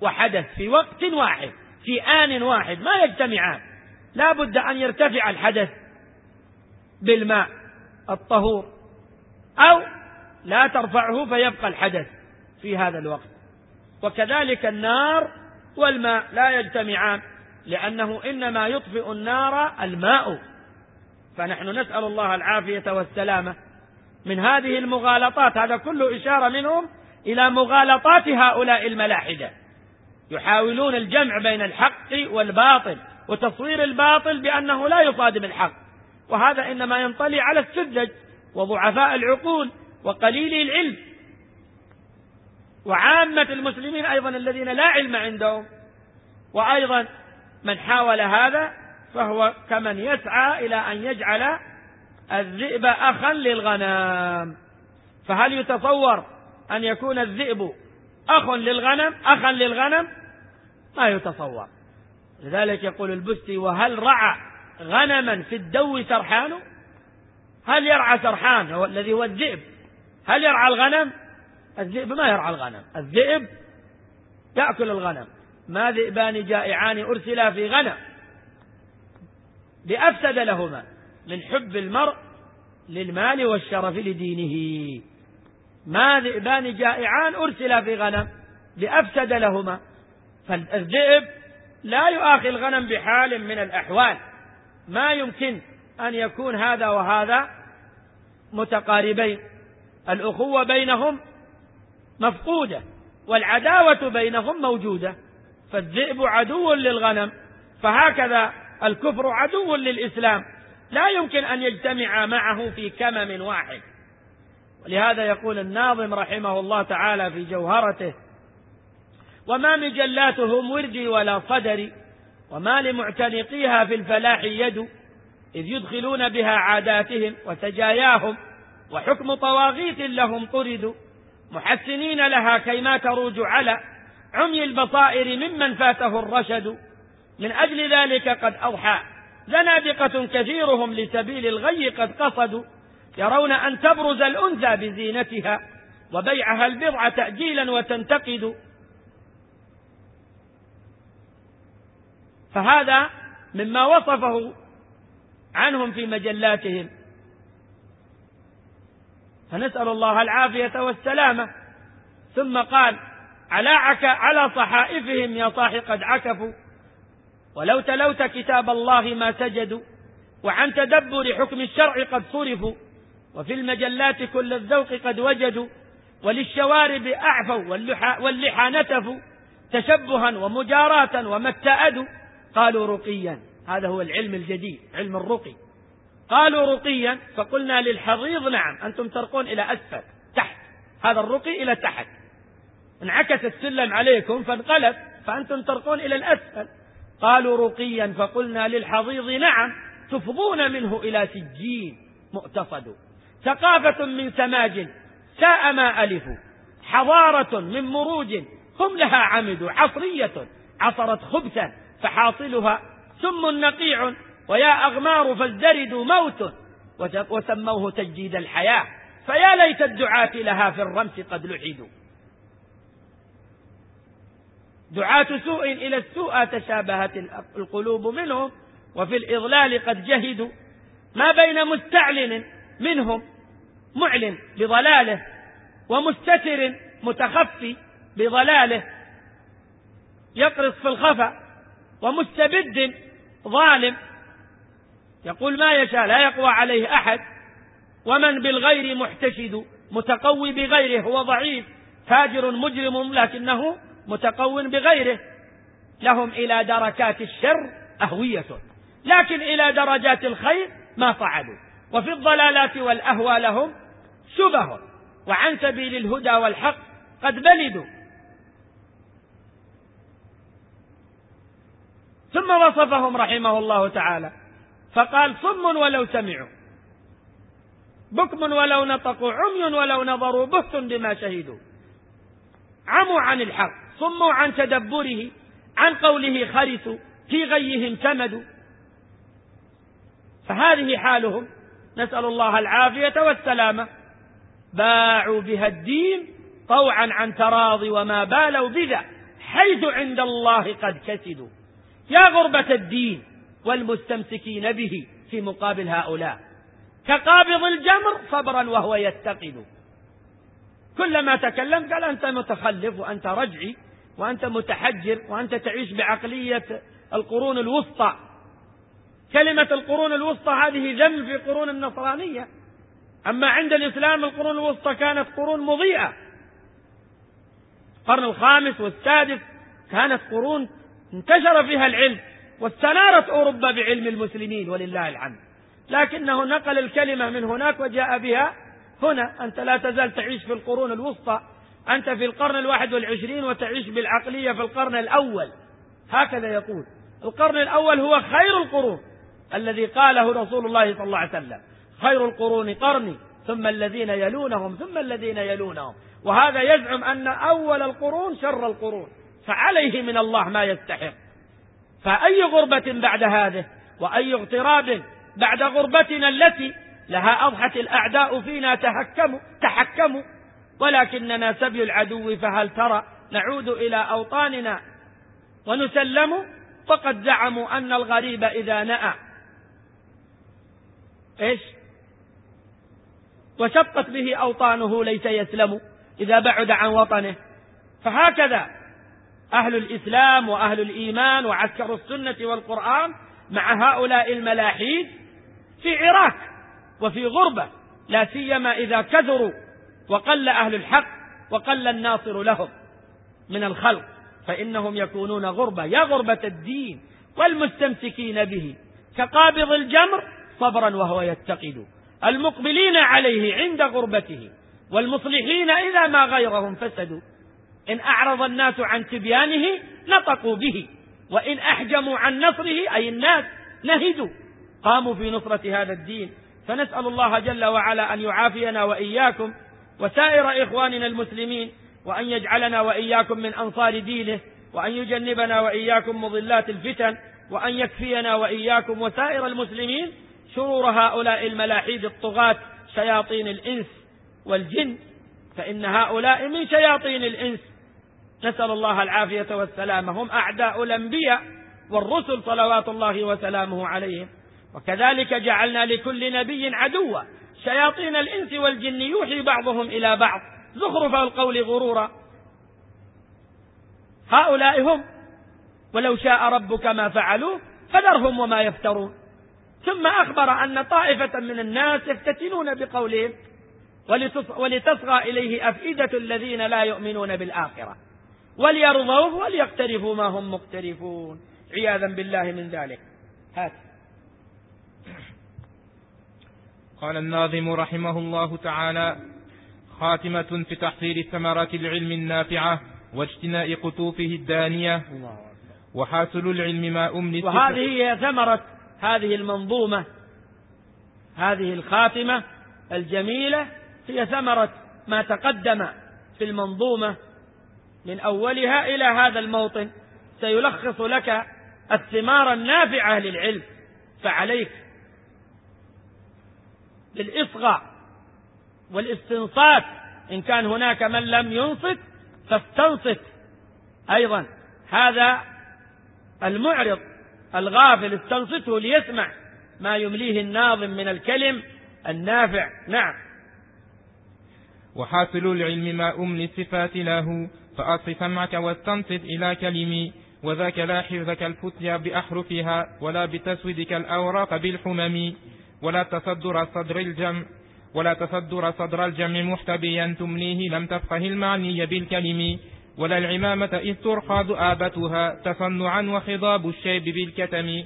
وحدث في وقت واحد في آن واحد ما يجتمعان. لا بد أن يرتفع الحدث بالماء الطهور أو لا ترفعه فيبقى الحدث في هذا الوقت. وكذلك النار والماء لا يجتمعان لأنه إنما يطفئ النار الماء. فنحن نسأل الله العافية والسلامة من هذه المغالطات هذا كله إشارة منهم إلى مغالطات هؤلاء الملاحدة. يحاولون الجمع بين الحق والباطل وتصوير الباطل بأنه لا يصادم الحق. وهذا إنما ينطلي على السذج وضعفاء العقول وقليل العلم. وعامة المسلمين أيضا الذين لا علم عندهم وأيضا من حاول هذا فهو كمن يسعى إلى أن يجعل الذئب أخا للغنم. فهل يتصور أن يكون الذئب أخ للغنم أخا للغنم؟ ما يتصور. لذلك يقول البستي وهل رعى غنما في الدو سرحان هل يرعى سرحان الذي هو الذئب؟ هل يرعى الغنم؟ الذئب ما يرعى الغنم. الذئب يأكل الغنم. ما ذئبان جائعان أرسلا في غنم. لأفسد لهما من حب المرء للمال والشرف لدينه. ما ذئبان جائعان أرسلا في غنم. لأفسد لهما. فالذئب لا يؤاخي الغنم بحال من الأحوال. ما يمكن أن يكون هذا وهذا متقاربين. الأخوة بينهم مفقودة والعداوة بينهم موجودة فالذئب عدو للغنم فهكذا الكفر عدو للإسلام. لا يمكن أن يجتمع معه في كمم واحد. ولهذا يقول الناظم رحمه الله تعالى في جوهرته وما مجلاتهم وردي ولا صدري وما لمعتنقيها في الفلاح يد إذ يدخلون بها عاداتهم وسجاياهم وحكم طواغيت لهم طردوا. محسنين لها كيما تروج على عمي البصائر ممن فاته الرشد. من أجل ذلك قد أضحى. زنادقة كثيرهم لسبيل الغي قد قصدوا. يرون أن تبرز الأنثى بزينتها وبيعها البضع تأجيلا وتنتقد. فهذا مما وصفه عنهم في مجلاتهم. فنسأل الله العافية والسلامة. ثم قال على عك على صحائفهم يا صاح قد عكفوا. ولو تلوت كتاب الله ما سجدوا. وعن تدبر حكم الشرع قد صرفوا. وفي المجلات كل الذوق قد وجدوا. وللشوارب أعفوا واللحى نتفوا تشبها ومجاراة وما قالوا رقيا. هذا هو العلم الجديد علم الرقي. قالوا رقيا فقلنا للحضيض نعم أنتم ترقون إلى أسفل تحت هذا الرقي إلى تحت. انعكس السلم عليكم فانقلب فأنتم ترقون إلى الأسفل. قالوا رقيا فقلنا للحضيض نعم تفضون منه إلى سجين مؤتصد ثقافة من سماج ساء ما ألفوا حضارة من مروج هم لها عمدوا عصرية عصرت خبثا فحاصلها سم نقيع. ويا أغمار فازدردوا موت وسموه تجديد الحياة. فيا ليت الدعاة لها في الرمس قد لحدوا دعاة سوء إلى السوء تشابهت القلوب منهم وفي الإضلال قد جهدوا. ما بين مستعلن منهم معلن بضلاله ومستتر متخفي بضلاله. يقرص في الخفأ ومستبد ظالم يقول ما يشاء لا يقوى عليه أحد. ومن بالغير محتشد متقوي بغيره هو ضعيف فاجر مجرم لكنه متقو بغيره. لهم إلى دركات الشر أهوية. لكن إلى درجات الخير ما صعدوا وفي الضلالات والأهوى لهم شبه. وعن سبيل الهدى والحق قد بلدوا ثم وصفهم رحمه الله تعالى. فقال صم ولو سمعوا. بكم ولو نطقوا عمي ولو نظروا بهت بما شهدوا. عموا عن الحق صموا عن تدبره عن قوله خرسوا في غيهم تمدوا فهذه حالهم. نسأل الله العافية والسلامة. باعوا بها الدين طوعا عن تراضي وما بالوا بذا حيث عند الله قد كسدوا. يا غربة الدين والمستمسكين به في مقابل هؤلاء. كقابض الجمر صبرا وهو يتقد. كلما تكلم قال أنت متخلف وأنت رجعي وأنت متحجر وأنت تعيش بعقلية القرون الوسطى. كلمة القرون الوسطى هذه ذم في قرون النصرانية. أما عند الإسلام القرون الوسطى كانت قرون مضيئة. القرن الخامس والسادس كانت قرون انتشر فيها العلم. واستنارت أوروبا بعلم المسلمين ولله الحمد. لكنه نقل الكلمة من هناك وجاء بها هنا. أنت لا تزال تعيش في القرون الوسطى. أنت في القرن الواحد والعشرين وتعيش بالعقلية في القرن الأول. هكذا يقول. القرن الأول هو خير القرون. الذي قاله رسول الله صلى الله عليه وسلم. خير القرون قرني. ثم الذين يلونهم ثم الذين يلونهم. وهذا يزعم أن أول القرون شر القرون. فعليه من الله ما يستحق. فأي غربة بعد هذه؟ وأي اغتراب بعد غربتنا التي لها أضحت الأعداء فينا تحكموا تحكموا. ولكننا سبي العدو فهل ترى نعود إلى أوطاننا ونسلم؟ فقد زعموا أن الغريب إذا نأى. إيش؟ وشقت به أوطانه ليس يسلم إذا بعد عن وطنه. فهكذا أهل الإسلام وأهل الإيمان وعسكر السنة والقرآن مع هؤلاء الملاحيد في عراك وفي غربة لا سيما إذا كثروا وقل أهل الحق وقل الناصر لهم من الخلق فإنهم يكونون غربة يا غربة الدين والمستمسكين به كقابض الجمر صبرا وهو يتقد. المقبلين عليه عند غربته والمصلحين إذا ما غيرهم فسدوا. إن أعرض الناس عن تبيانه نطقوا به وإن أحجموا عن نصره أي الناس نهدوا. قاموا في نصرة هذا الدين. فنسأل الله جل وعلا أن يعافينا وإياكم وسائر إخواننا المسلمين وأن يجعلنا وإياكم من أنصار دينه وأن يجنبنا وإياكم مضلات الفتن وأن يكفينا وإياكم وسائر المسلمين شرور هؤلاء الملاحيد الطغاة شياطين الإنس والجن. فإن هؤلاء من شياطين الإنس نسأل الله العافية والسلامة هم أعداء الأنبياء والرسل صلوات الله وسلامه عليهم. وكذلك جعلنا لكل نبي عدوا. شياطين الإنس والجن يوحي بعضهم إلى بعض. زخرف القول غرورا. هؤلاء هم. ولو شاء ربك ما فعلوه فذرهم وما يفترون. ثم أخبر أن طائفة من الناس يفتتنون بقولهم. ولتصغى إليه أفئدة الذين لا يؤمنون بالآخرة. وليرضوه وليقترفوا ما هم مقترفون. عياذا بالله من ذلك. هات. قال الناظم رحمه الله تعالى خاتمة في تحصيل ثمرات العلم النافعة واجتناء قطوفه الدانية. وحاصل العلم ما أمنت وهذه هي ثمرة هذه المنظومة. هذه الخاتمة الجميلة هي ثمرة ما تقدم في المنظومة من أولها إلى هذا الموطن سيلخص لك الثمار النافعة للعلم فعليك بالإصغاء والاستنصات. إن كان هناك من لم ينصت فاستنصت. أيضا هذا المعرض الغافل استنصته ليسمع ما يمليه الناظم من الكلم النافع. نعم. وحاصل العلم ما أملي الصفات له. فأصف سمعك واستنصت إلى كلمي وذاك لا حفظك الفتيا بأحرفها ولا بتسويدك الأوراق بالحمم. ولا تصدر صدر الجمع ولا تصدر صدر الجمع محتبيا تمليه لم تفقه المعني بالكلم. ولا العمامة إذ ترخى ذؤابتها تصنعا وخضاب الشيب بالكتم.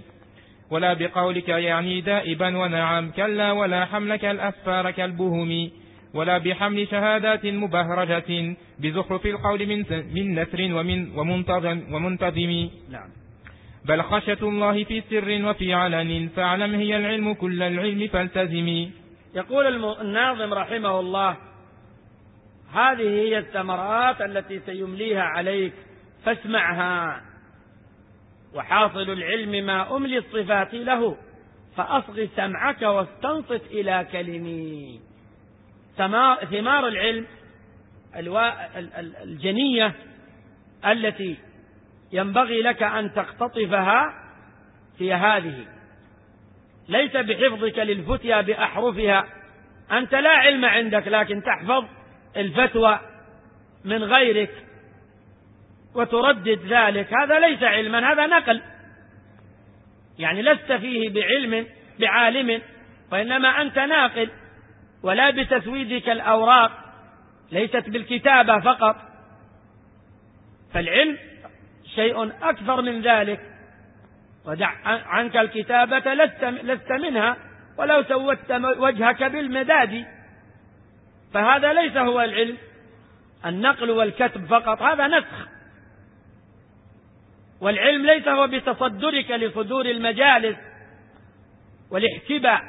ولا بقولك يعني دائبا ونعم كلا ولا حملك الأسفار كالبهم. ولا بحمل شهادات مبهرجة بزخرف القول من من نثر ومن ومنتظم ومنتظم. نعم. بل خشية الله في سر وفي علن فاعلم هي العلم كل العلم فالتزمي يقول الناظم رحمه الله هذه هي الثمرات التي سيمليها عليك فاسمعها. وحاصل العلم ما أملي الصفات له فأصغ سمعك واستنصت إلى كلمي. ثمار العلم الجنية التي ينبغي لك أن تقتطفها هي هذه. ليس بحفظك للفتيا بأحرفها. أنت لا علم عندك لكن تحفظ الفتوى من غيرك وتردد ذلك. هذا ليس علما هذا نقل. يعني لست فيه بعلم بعالم وإنما أنت ناقل. ولا بتسويدك الأوراق ليست بالكتابة فقط. فالعلم شيء أكثر من ذلك. ودع عنك الكتابة لست, منها ولو سودت وجهك بالمداد. فهذا ليس هو العلم. النقل والكتب فقط هذا نسخ. والعلم ليس هو بتصدرك لصدور المجالس والاحتباء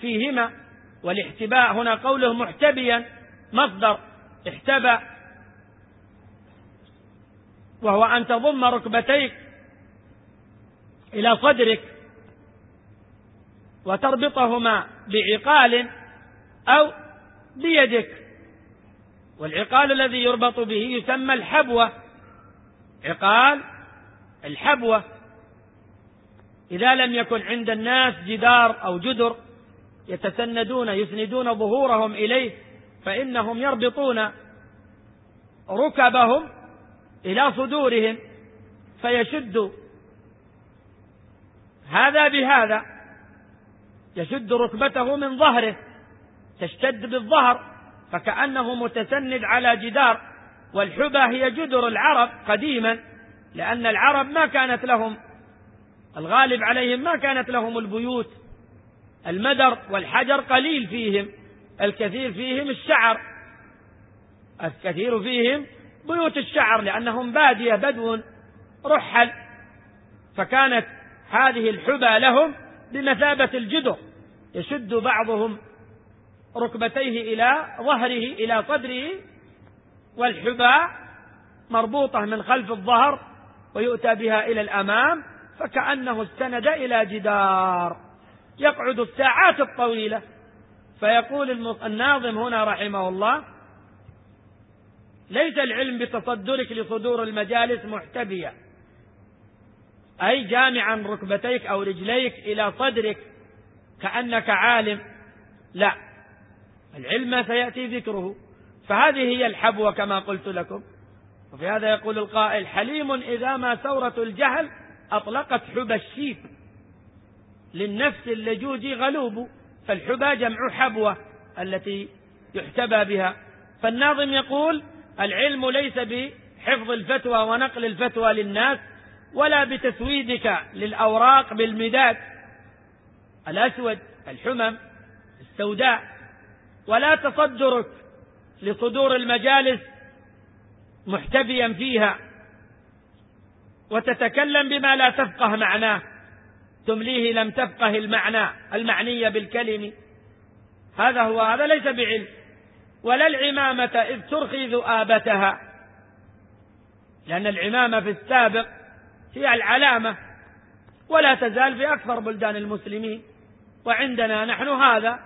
فيهما. والاحتباء هنا قوله محتبيا مصدر احتبى وهو أن تضم ركبتيك إلى صدرك وتربطهما بعقال أو بيدك. والعقال الذي يربط به يسمى الحبوة. عقال الحبوة. إذا لم يكن عند الناس جدار أو جدر يتسندون يسندون ظهورهم إليه فإنهم يربطون ركبهم إلى صدورهم فيشد. هذا بهذا. يشد ركبته من ظهره تشتد بالظهر فكأنه متسند على جدار. والحبى هي جدر العرب قديما لأن العرب ما كانت لهم الغالب عليهم ما كانت لهم البيوت. المدر والحجر قليل فيهم الكثير فيهم الشعر. الكثير فيهم بيوت الشعر لأنهم بادية بدو رحل فكانت هذه الحبى لهم بمثابة الجدر يشد بعضهم ركبتيه إلى ظهره إلى صدره والحبى مربوطة من خلف الظهر ويؤتى بها إلى الأمام فكأنه استند إلى جدار. يقعد الساعات الطويلة. فيقول الناظم هنا رحمه الله ليس العلم بتصدرك لصدور المجالس محتبيا أي جامعا ركبتيك أو رجليك إلى صدرك كأنك عالم. لا. العلم سيأتي ذكره. فهذه هي الحبوة كما قلت لكم. وفي هذا يقول القائل حليم إذا ما ثورة الجهل أطلقت حبى الشيب. للنفس اللجوج غلوب فالحبى جمع حبوة التي يحتبى بها. فالناظم يقول العلم ليس بحفظ الفتوى ونقل الفتوى للناس ولا بتسويدك للأوراق بالمداد. الأسود الحمم السوداء ولا تصدرك لصدور المجالس محتفيا فيها. وتتكلم بما لا تفقه معناه. تمليه لم تفقه المعنى المعني بالكلم. هذا هو هذا ليس بعلم. ولا العمامة إذ ترخي ذؤابتها. لأن العمامة في السابق هي العلامة ولا تزال في أكثر بلدان المسلمين. وعندنا نحن هذا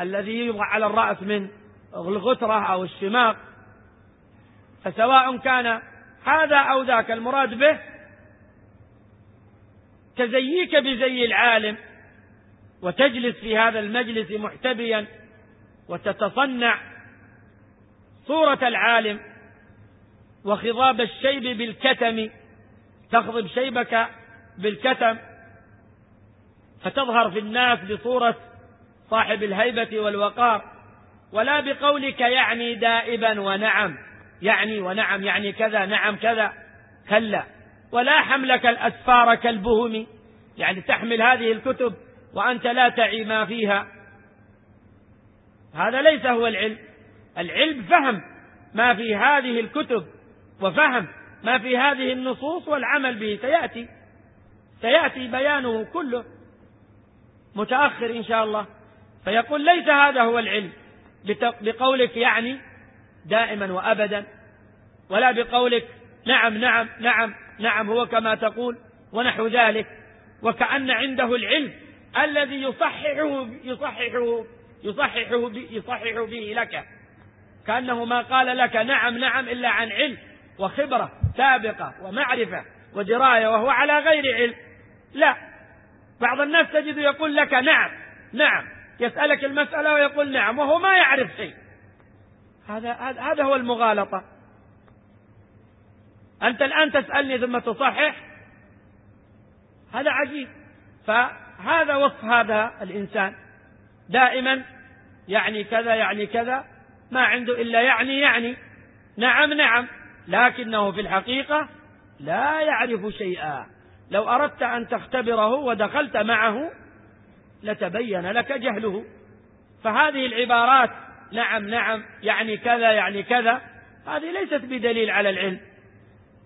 الذي يوضع على الرأس من الغترة أو الشماغ فسواء كان هذا أو ذاك المراد به تزييك بزي العالم وتجلس في هذا المجلس محتبيا وتتصنع صورة العالم وخضاب الشيب بالكتم تخضب شيبك بالكتم فتظهر في الناس بصورة صاحب الهيبة والوقار ولا بقولك يعني دائبا ونعم يعني ونعم يعني كذا نعم كذا كلا. ولا حملك الأسفار كالبهم. يعني تحمل هذه الكتب وأنت لا تعي ما فيها. هذا ليس هو العلم. العلم فهم ما في هذه الكتب وفهم ما في هذه النصوص والعمل به. سيأتي. سيأتي بيانه كله. متأخر إن شاء الله. فيقول ليس هذا هو العلم. بقولك يعني دائما وأبدا. ولا بقولك نعم نعم نعم. نعم هو كما تقول ونحو ذلك. وكأن عنده العلم الذي يصححه يصححه يصححه يصحح به لك. كأنه ما قال لك نعم نعم إلا عن علم وخبرة سابقة ومعرفة ودراية وهو على غير علم. لا. بعض الناس تجد يقول لك نعم نعم. يسألك المسألة ويقول نعم وهو ما يعرف شيء. هذا هذا هو المغالطة. أنت الآن تسألني ثم تصحح؟ هذا عجيب. فهذا وصف هذا الإنسان. دائما يعني كذا يعني كذا. ما عنده إلا يعني يعني. نعم نعم. لكنه في الحقيقة لا يعرف شيئا. لو أردت أن تختبره ودخلت معه لتبين لك جهله. فهذه العبارات نعم نعم يعني كذا يعني كذا. هذه ليست بدليل على العلم.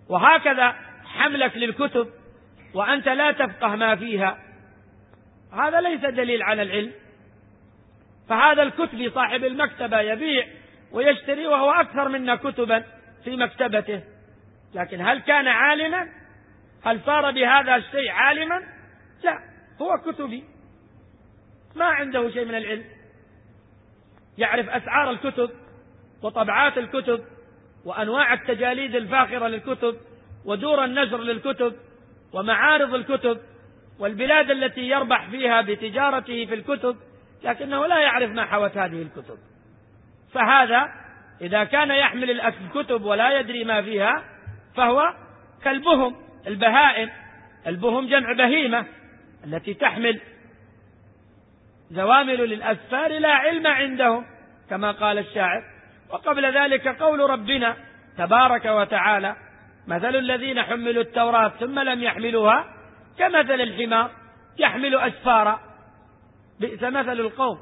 وهكذا حملك للكتب وأنت لا تفقه ما فيها. هذا ليس دليل على العلم. فهذا الكتبي صاحب المكتبة يبيع ويشتري وهو أكثر منا كتبا في مكتبته. لكن هل كان عالما؟ هل صار بهذا الشيء عالما؟ لا هو كتبي. ما عنده شيء من العلم. يعرف أسعار الكتب وطبعات الكتب. وأنواع التجاليد الفاخرة للكتب ودور النشر للكتب ومعارض الكتب والبلاد التي يربح فيها بتجارته في الكتب لكنه لا يعرف ما حوت هذه الكتب. فهذا إذا كان يحمل الكتب ولا يدري ما فيها فهو كالبهم البهائم. البهم جمع بهيمة التي تحمل زوامل للأسفار لا علم عندهم كما قال الشاعر. وقبل ذلك قول ربنا تبارك وتعالى مثل الذين حملوا التوراة ثم لم يحملوها كمثل الحمار يحمل أسفارا. بئس مثل القوم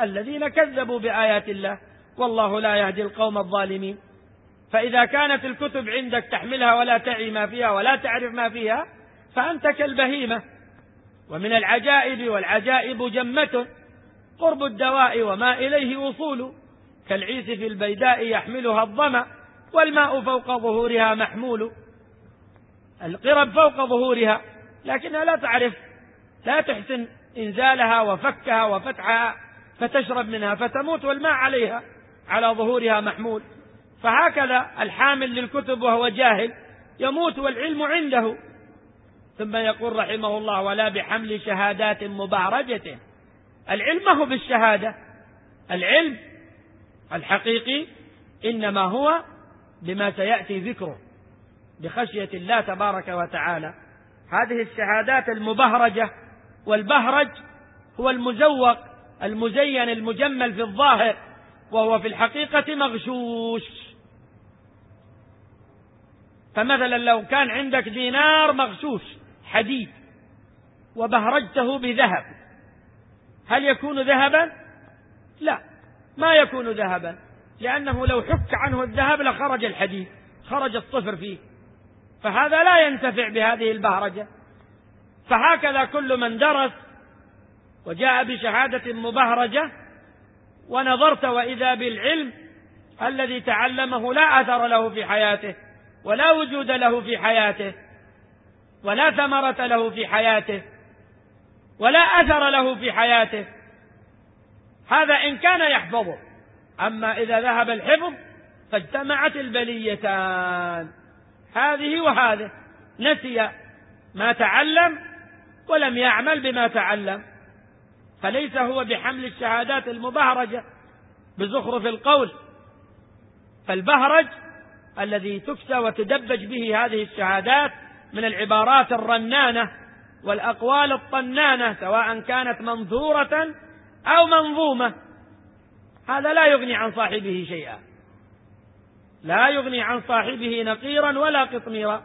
الذين كذبوا بآيات الله والله لا يهدي القوم الظالمين. فإذا كانت الكتب عندك تحملها ولا تعي ما فيها ولا تعرف ما فيها فأنت كالبهيمة. ومن العجائب والعجائب جمة قرب الدواء وما إليه وصول. كالعيس في البيداء يحملها الظمأ والماء فوق ظهورها محمول. القرب فوق ظهورها لكنها لا تعرف لا تحسن إنزالها وفكها وفتحها فتشرب منها فتموت والماء عليها على ظهورها محمول. فهكذا الحامل للكتب وهو جاهل يموت والعلم عنده. ثم يقول رحمه الله ولا بحمل شهادات مبهرجة العلم هو بالشهادة. العلم الحقيقي إنما هو بما سيأتي ذكره بخشية الله تبارك وتعالى. هذه الشهادات المبهرجة والبهرج هو المزوق المزين المجمل في الظاهر وهو في الحقيقة مغشوش. فمثلا لو كان عندك دينار مغشوش حديد وبهرجته بذهب هل يكون ذهبا؟ لا. ما يكون ذهبا. لأنه لو حك عنه الذهب لخرج الحديد خرج الصفر فيه. فهذا لا ينتفع بهذه البهرجة. فهكذا كل من درس وجاء بشهادة مبهرجة ونظرت وإذا بالعلم الذي تعلمه لا أثر له في حياته ولا وجود له في حياته ولا ثمرة له في حياته ولا أثر له في حياته. هذا إن كان يحفظه. أما إذا ذهب الحفظ فاجتمعت البليتان. هذه وهذه. نسي ما تعلم ولم يعمل بما تعلم. فليس هو بحمل الشهادات المبهرجة بزخرف القول. فالبهرج الذي تكسى وتدبج به هذه الشهادات من العبارات الرنانة والأقوال الطنانة سواء كانت منثورة أو منظومة. هذا لا يغني عن صاحبه شيئا. لا يغني عن صاحبه نقيرا ولا قطميرا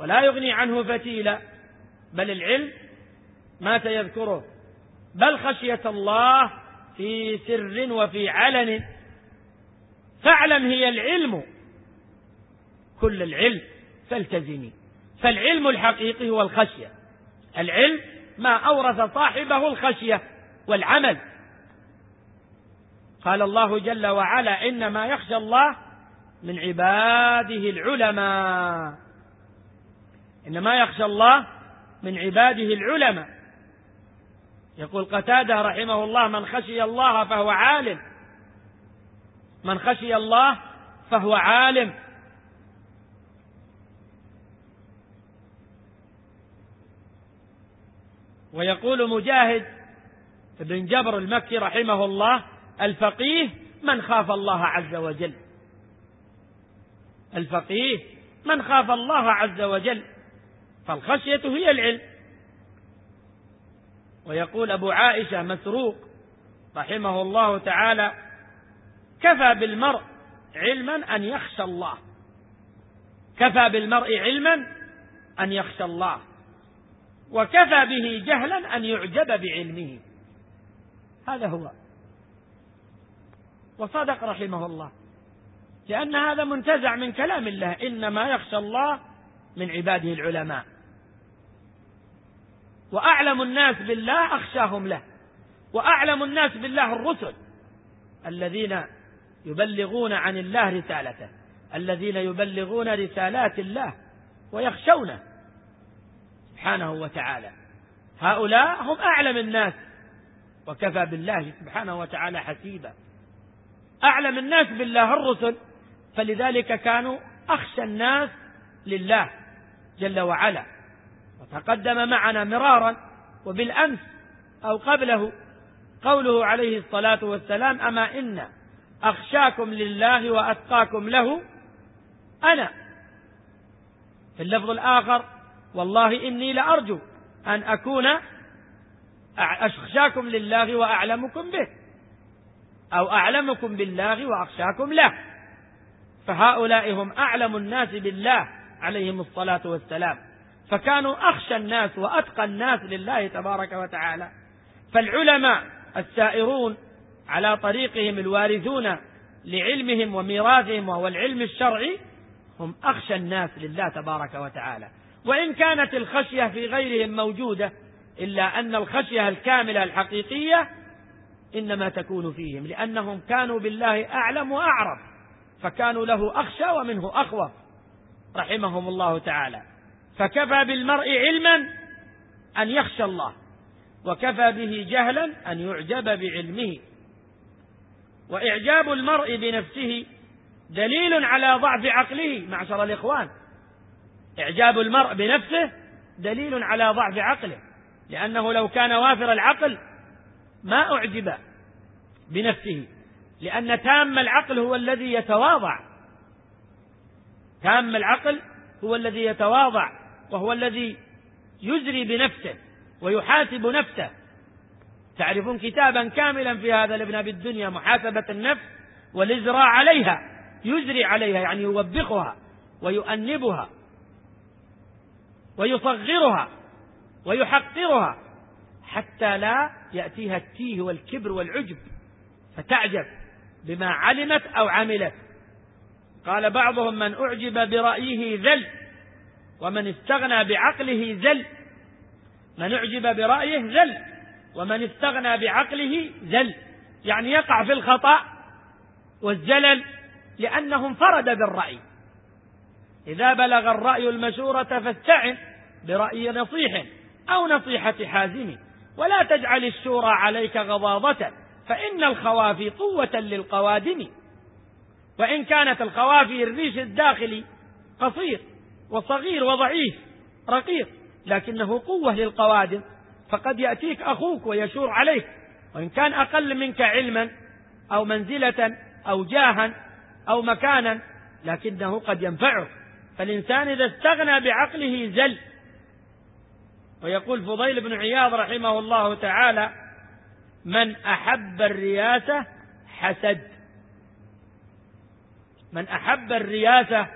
ولا يغني عنه فتيلا. بل العلم ما سيذكره. بل خشية الله في سر وفي علن. فاعلم هي العلم. كل العلم فالتزمي. فالعلم الحقيقي هو الخشية. العلم ما أورث صاحبه الخشية. والعمل. قال الله جل وعلا إنما يخشى الله من عباده العلماء. إنما يخشى الله من عباده العلماء. يقول قتادة رحمه الله من خشي الله فهو عالم. من خشي الله فهو عالم. ويقول مجاهد بن جبر المكي رحمه الله الفقيه من خاف الله عز وجل. الفقيه من خاف الله عز وجل فالخشية هي العلم. ويقول أبو عائشة مسروق رحمه الله تعالى كفى بالمرء علما أن يخشى الله. كفى بالمرء علما أن يخشى الله. وكفى به جهلا أن يعجب بعلمه. هذا هو. وصدق رحمه الله. لأن هذا منتزع من كلام الله. إنما يخشى الله من عباده العلماء. وأعلم الناس بالله أخشاهم له. وأعلم الناس بالله الرسل. الذين يبلغون عن الله رسالته. الذين يبلغون رسالات الله. ويخشونه. سبحانه وتعالى. هؤلاء هم أعلم الناس. وكفى بالله سبحانه وتعالى حسيبا. أعلم الناس بالله الرسل فلذلك كانوا أخشى الناس لله جل وعلا. وتقدم معنا مرارا وبالأمس أو قبله قوله عليه الصلاة والسلام أما إن أخشاكم لله وأتقاكم له أنا. في اللفظ الآخر والله إني لأرجو أن أكون أخشاكم لله وأعلمكم به. أو أعلمكم بالله وأخشاكم له. فهؤلاء هم أعلم الناس بالله عليهم الصلاة والسلام. فكانوا أخشى الناس وأتقى الناس لله تبارك وتعالى. فالعلماء السائرون على طريقهم الوارثون لعلمهم وميراثهم وهو العلم الشرعي هم أخشى الناس لله تبارك وتعالى. وإن كانت الخشية في غيرهم موجودة إلا أن الخشية الكاملة الحقيقية إنما تكون فيهم لأنهم كانوا بالله أعلم وأعرف فكانوا له أخشى ومنه أخوف رحمهم الله تعالى. فكفى بالمرء علما أن يخشى الله وكفى به جهلا أن يعجب بعلمه. وإعجاب المرء بنفسه دليل على ضعف عقله معشر الإخوان. إعجاب المرء بنفسه دليل على ضعف عقله. لأنه لو كان وافر العقل ما أعجب بنفسه لأن تام العقل هو الذي يتواضع. تام العقل هو الذي يتواضع وهو الذي يجري بنفسه ويحاسب نفسه. تعرفون كتابا كاملا في هذا لابن أبي الدنيا محاسبة النفس والازراء عليها يجري عليها يعني يوبخها ويؤنبها ويصغرها. ويحقرها حتى لا يأتيها التيه والكبر والعجب فتعجب بما علمت أو عملت. قال بعضهم من أعجب برأيه ذل ومن استغنى بعقله ذل. من أعجب برأيه ذل ومن استغنى بعقله ذل. يعني يقع في الخطأ والزلل لأنه انفرد بالرأي. إذا بلغ الرأي المشورة فاستعن برأي نصيح. أو نصيحة حازم ولا تجعل الشورى عليك غضاضة فإن الخوافي قوة للقوادم. وإن كانت الخوافي الريش الداخلي قصير وصغير وضعيف رقيق لكنه قوة للقوادم فقد يأتيك أخوك ويشور عليك. وإن كان أقل منك علما أو منزلة أو جاها أو مكانا لكنه قد ينفعك فالإنسان إذا استغنى بعقله زل ويقول فضيل بن عياض رحمه الله تعالى من أحب الرياسة حسد. من أحب الرياسة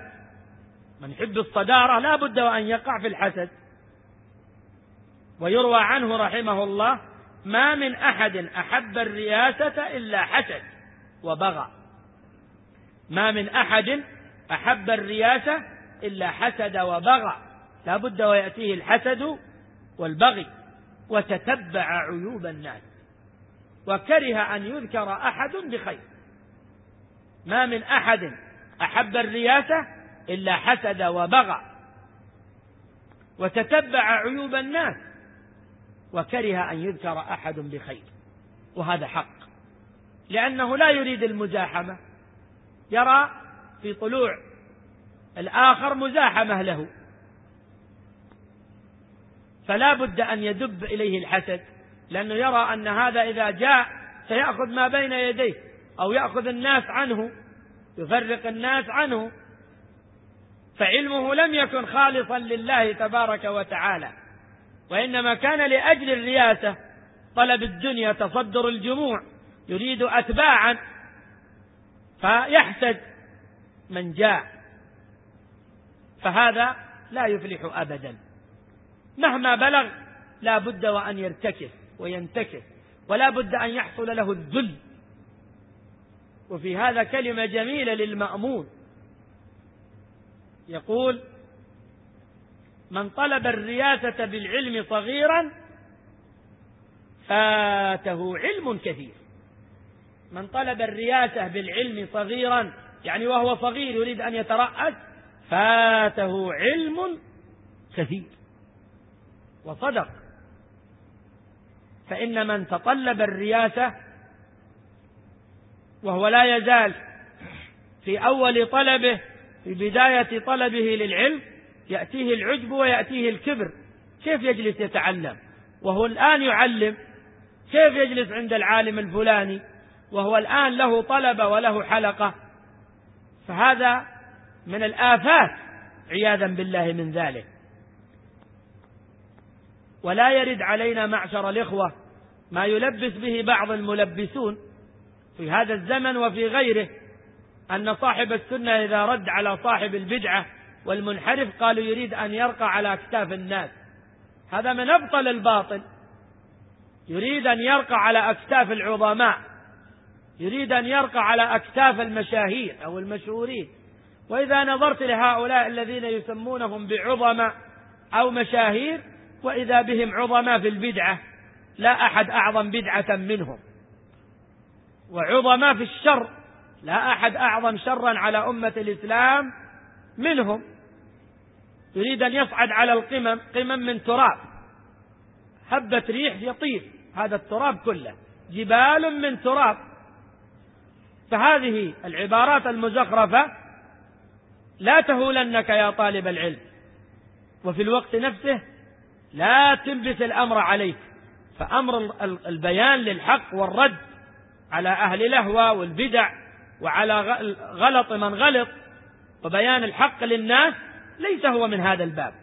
من يحب الصدارة لا بد وأن يقع في الحسد. ويروى عنه رحمه الله ما من أحد أحب الرياسة إلا حسد وبغى. ما من أحد أحب الرياسة إلا حسد وبغى. لا بد ويأتيه الحسد والبغي وتتبع عيوب الناس وكره أن يذكر أحد بخير. ما من أحد أحب الرياسة إلا حسد وبغى. وتتبع عيوب الناس وكره أن يذكر أحد بخير. وهذا حق. لأنه لا يريد المزاحمة. يرى في طلوع الآخر مزاحمة له. فلا بد أن يدب إليه الحسد لأنه يرى أن هذا إذا جاء سيأخذ ما بين يديه أو يأخذ الناس عنه يفرق الناس عنه. فعلمه لم يكن خالصا لله تبارك وتعالى وإنما كان لأجل الرياسة طلب الدنيا تصدر الجموع يريد أتباعا فيحسد من جاء. فهذا لا يفلح أبدا. مهما بلغ لا بد وأن يرتكس وينتكس ولا بد أن يحصل له الذل. وفي هذا كلمة جميلة للمأمون. يقول من طلب الرياسة بالعلم صغيرا فاته علم كثير. من طلب الرياسة بالعلم صغيرا يعني وهو صغير يريد أن يترأس فاته علم كثير. وصدق. فإن من تطلب الرياسة وهو لا يزال في أول طلبه في بداية طلبه للعلم يأتيه العجب ويأتيه الكبر. كيف يجلس يتعلم؟ وهو الآن يعلم. كيف يجلس عند العالم الفلاني؟ وهو الآن له طلبة وله حلقة. فهذا من الآفات عياذا بالله من ذلك. ولا يرد علينا معشر الإخوة ما يلبس به بعض الملبسون في هذا الزمن وفي غيره أن صاحب السنة إذا رد على صاحب البدعة والمنحرف قالوا يريد أن يرقى على أكتاف الناس. هذا من أبطل الباطل. يريد أن يرقى على أكتاف العظماء. يريد أن يرقى على أكتاف المشاهير أو المشهورين. وإذا نظرت لهؤلاء الذين يسمونهم بعظماء أو مشاهير وإذا بهم عظماء في البدعة لا أحد أعظم بدعة منهم. وعظماء في الشر لا أحد أعظم شرا على أمة الإسلام منهم. يريد أن يصعد على القمم قمم من تراب. هبة ريح يطير هذا التراب كله. جبال من تراب. فهذه العبارات المزخرفة لا تهولنك يا طالب العلم. وفي الوقت نفسه لا تلبس الأمر عليك. فأمر البيان للحق والرد على أهل الأهوى والبدع وعلى غلط من غلط وبيان الحق للناس ليس هو من هذا الباب.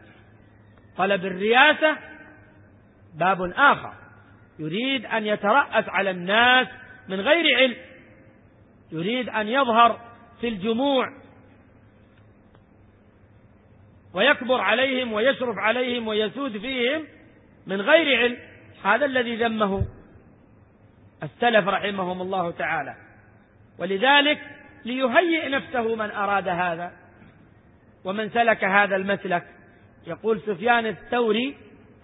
طلب الرياسة باب آخر. يريد أن يترأس على الناس من غير علم. يريد أن يظهر في الجموع ويكبر عليهم ويشرف عليهم ويسود فيهم من غير علم. هذا الذي ذمه السلف رحمهم الله تعالى. ولذلك ليهيئ نفسه من أراد هذا ومن سلك هذا المسلك. يقول سفيان الثوري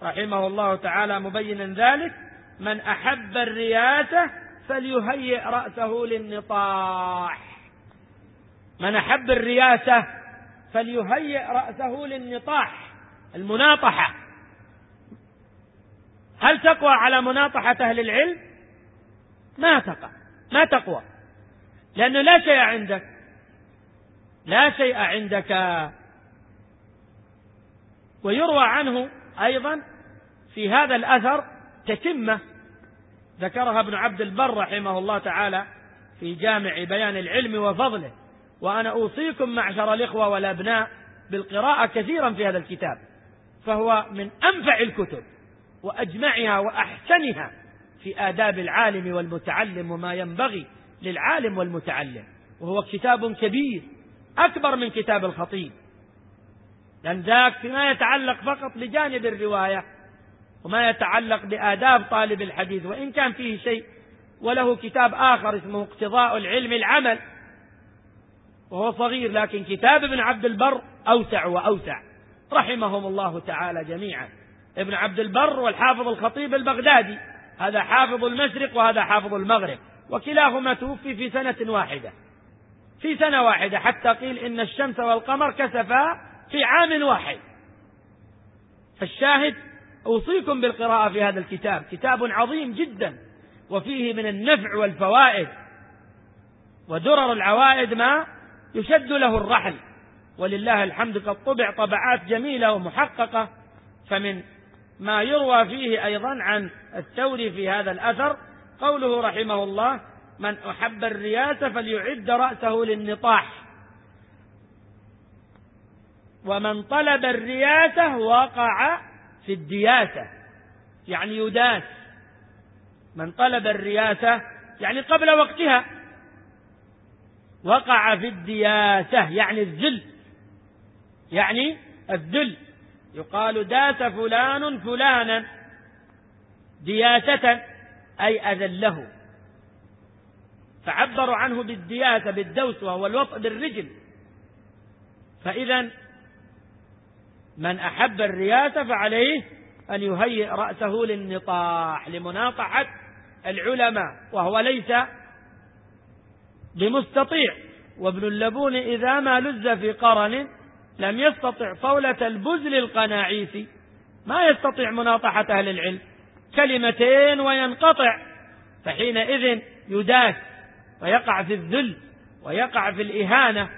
رحمه الله تعالى مبينا ذلك من أحب الرياسة فليهيئ رأسه للنطاح. من أحب الرياسة فليهيئ رأسه للنطاح المناطحة. هل تقوى على مناطحة أهل العلم؟ ما تقع ما تقوى. لأنه لا شيء عندك لا شيء عندك. ويروى عنه أيضا في هذا الأثر تتمة ذكرها ابن عبد البر رحمه الله تعالى في جامع بيان العلم وفضله. وأنا أوصيكم معشر الإخوة والأبناء بالقراءة كثيرا في هذا الكتاب فهو من أنفع الكتب وأجمعها وأحسنها في آداب العالم والمتعلم وما ينبغي للعالم والمتعلم. وهو كتاب كبير أكبر من كتاب الخطيب. لأن ذاك فيما يتعلق فقط بجانب الرواية وما يتعلق بآداب طالب الحديث وإن كان فيه شيء وله كتاب آخر اسمه اقتضاء العلم العمل. وهو صغير لكن كتاب ابن عبد البر أوسع وأوسع. رحمهم الله تعالى جميعا. ابن عبد البر والحافظ الخطيب البغدادي هذا حافظ المشرق وهذا حافظ المغرب. وكلاهما توفي في سنة واحدة. في سنة واحدة حتى قيل إن الشمس والقمر كسفا في عام واحد. فالشاهد أوصيكم بالقراءة في هذا الكتاب. كتاب عظيم جدا. وفيه من النفع والفوائد. ودرر العوائد ما يشد له الرحل ولله الحمد قد طبع طبعات جميلة ومحققة. فمن ما يروى فيه أيضا عن الثوري في هذا الأثر قوله رحمه الله من أحب الرياسة فليعد رأسه للنطاح ومن طلب الرياسة وقع في الدياسة يعني يداس. من طلب الرياسة يعني قبل وقتها. وقع في الدياسة يعني الذل. يعني الذل. يقال داس فلان فلانا. دياسة أي أذله. فعبروا عنه بالدياسة بالدوس وهو الوطء بالرجل. فإذا من أحب الرياسة فعليه أن يهيئ رأسه للنطاح لمناطحة العلماء وهو ليس بمستطيع. وابن اللبون إذا ما لز في قرن لم يستطع طولة البزل القناعيس ما يستطيع مناطحة أهل العلم. كلمتين وينقطع. فحينئذ يداس ويقع في الذل ويقع في الإهانة.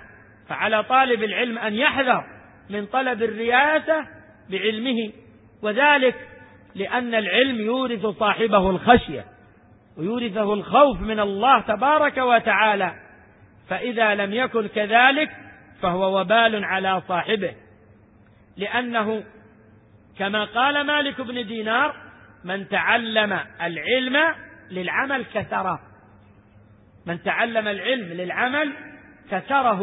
فعلى طالب العلم أن يحذر من طلب الرياسة بعلمه. وذلك لأن العلم يورث صاحبه الخشية. ويورثه الخوف من الله تبارك وتعالى. فإذا لم يكن كذلك فهو وبال على صاحبه. لأنه كما قال مالك بن دينار من تعلم العلم للعمل كثره من تعلم العلم للعمل كسره.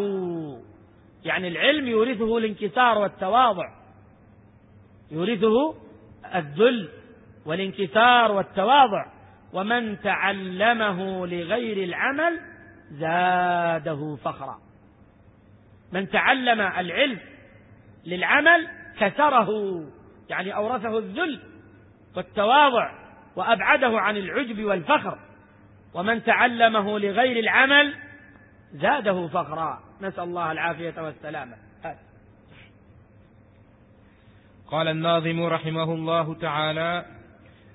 يعني العلم يورثه الانكسار والتواضع. يورثه الذل والانكسار والتواضع. ومن تعلمه لغير العمل زاده فخرا. من تعلم العلم للعمل كسره يعني أورثه الذل والتواضع وأبعده عن العجب والفخر. ومن تعلمه لغير العمل زاده فخرا. نسأل الله العافية والسلامة. قال الناظم رحمه الله تعالى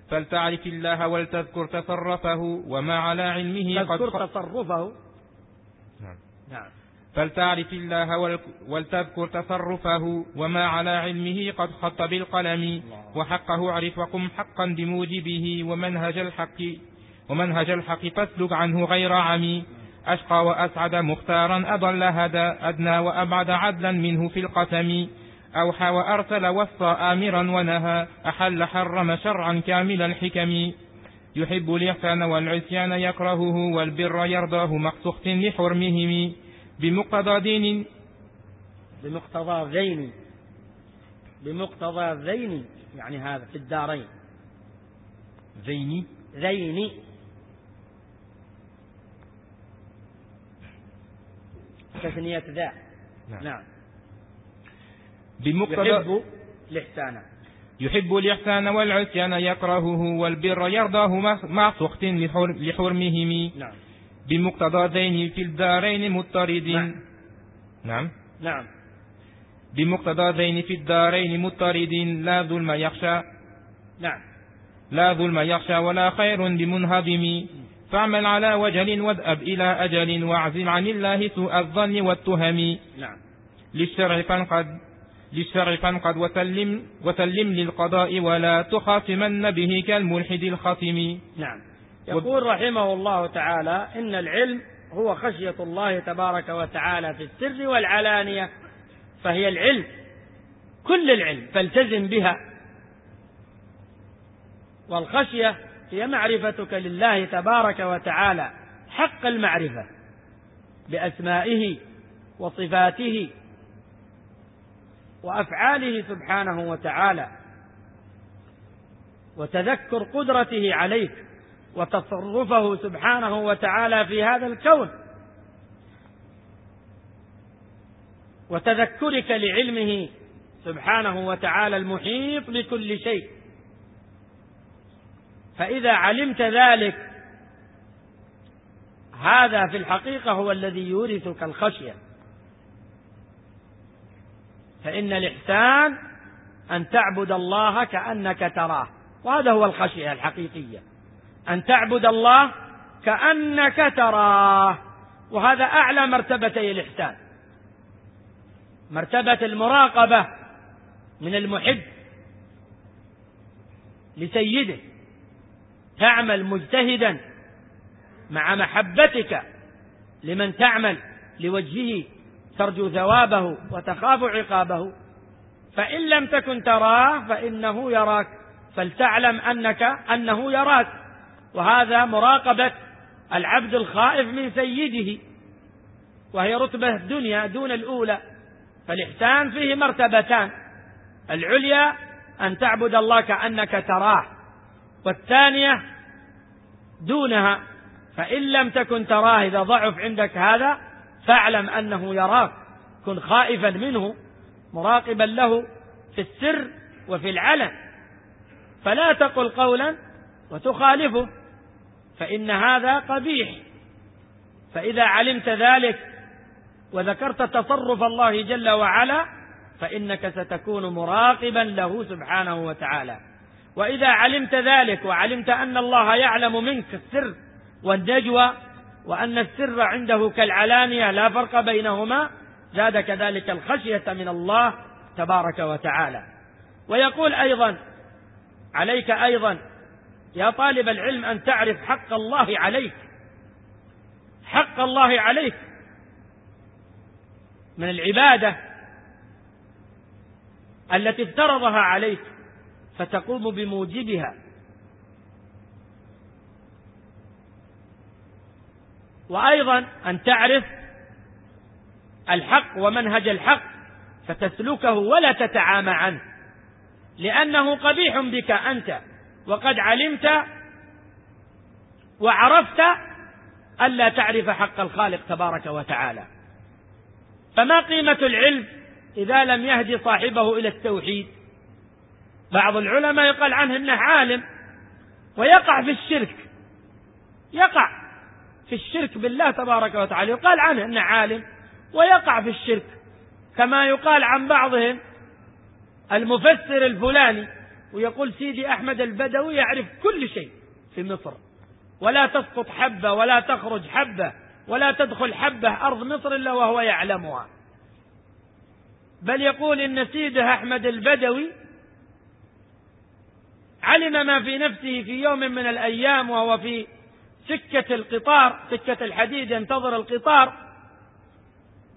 فلتعرف الله ولتذكر تصرفه وما على علمه قد تذكر تصرفه. نعم. نعم. فلتعرف الله ولتذكر تصرفه وما على علمه قد خط بالقلم وحقه اعرف وقم حقا بموجبه ومنهج الحق ومنهج الحق فاسلك عنه غير عمي أشقى وأسعد مختارا أضل هدى أدنى وأبعد عدلا منه في القسم. أوحى وأرسل وصى آمرا ونهى أحل حرم شرعا كامل الحكم. يحب الإحسان والعصيان يكرهه والبر يرضاه مقسخت لحرمهم. بمقتضى دين. بمقتضى ذين. بمقتضى ذين. يعني هذا في الدارين. ذين. ذين. تثنية ذا. نعم, نعم. بمقتضى يحب الإحسان. يحب الإحسان والعصيان يكرهه والبر يرضاه مع سخط لحرمهم. نعم. بمقتضى ذين في الدارين مضطرد. نعم. نعم, نعم. بمقتضى ذين في الدارين مضطرد. لا ظلم يخشى. نعم. لا ظلم يخشى ولا خير بمنهضم فاعمل على وجل وادأب إلى أجل واعزم عن الله سوء الظن والتهم. نعم. للشرع فانقد. للشرع فانقد وسلم وسلم للقضاء ولا تخاصمن به كالملحد الخصم. نعم. يقول رحمه الله تعالى إن العلم هو خشية الله تبارك وتعالى في السر والعلانية فهي العلم كل العلم فالتزم بها. والخشية هي معرفتك لله تبارك وتعالى حق المعرفة بأسمائه وصفاته وأفعاله سبحانه وتعالى. وتذكر قدرته عليك وتصرفه سبحانه وتعالى في هذا الكون. وتذكرك لعلمه سبحانه وتعالى المحيط بكل شيء. فإذا علمت ذلك هذا في الحقيقة هو الذي يورثك الخشية. فإن الإحسان أن تعبد الله كأنك تراه. وهذا هو الخشية الحقيقية. أن تعبد الله كأنك تراه. وهذا أعلى مرتبتي الإحسان. مرتبة المراقبة من المحب لسيده. تعمل مجتهدا مع محبتك لمن تعمل لوجهه. ترجو ثوابه وتخاف عقابه. فإن لم تكن تراه فإنه يراك فلتعلم أنك أنه يراك. وهذا مراقبة العبد الخائف من سيده. وهي رتبة دنيا دون الأولى. فالإحسان فيه مرتبتان. العليا أن تعبد الله كأنك تراه. والثانية دونها فإن لم تكن تراه إذا ضعف عندك هذا فاعلم أنه يراك كن خائفا منه مراقبا له في السر وفي العلن. فلا تقل قولا وتخالفه فإن هذا قبيح. فإذا علمت ذلك وذكرت تصرف الله جل وعلا فإنك ستكون مراقبا له سبحانه وتعالى. وإذا علمت ذلك وعلمت أن الله يعلم منك السر والنجوى وأن السر عنده كالعلانية لا فرق بينهما زاد كذلك الخشية من الله تبارك وتعالى. ويقول أيضا عليك أيضا يا طالب العلم أن تعرف حق الله عليك حق الله عليك من العبادة التي افترضها عليك فتقوم بموجبها. وأيضا أن تعرف الحق ومنهج الحق فتسلكه ولا تتعامى عنه لأنه قبيح بك أنت وقد علمت وعرفت ألا تعرف حق الخالق تبارك وتعالى. فما قيمة العلم إذا لم يهدي صاحبه إلى التوحيد؟ بعض العلماء يقال عنه إنه عالم ويقع في الشرك يقع في الشرك بالله تبارك وتعالى. يقال عنه إنه عالم ويقع في الشرك كما يقال عن بعضهم المفسر الفلاني ويقول سيدي أحمد البدوي يعرف كل شيء في مصر. ولا تسقط حبة ولا تخرج حبة ولا تدخل حبة أرض مصر إلا وهو يعلمها. بل يقول إن سيده أحمد البدوي علم ما في نفسه في يوم من الأيام وهو في سكة القطار سكة الحديد ينتظر القطار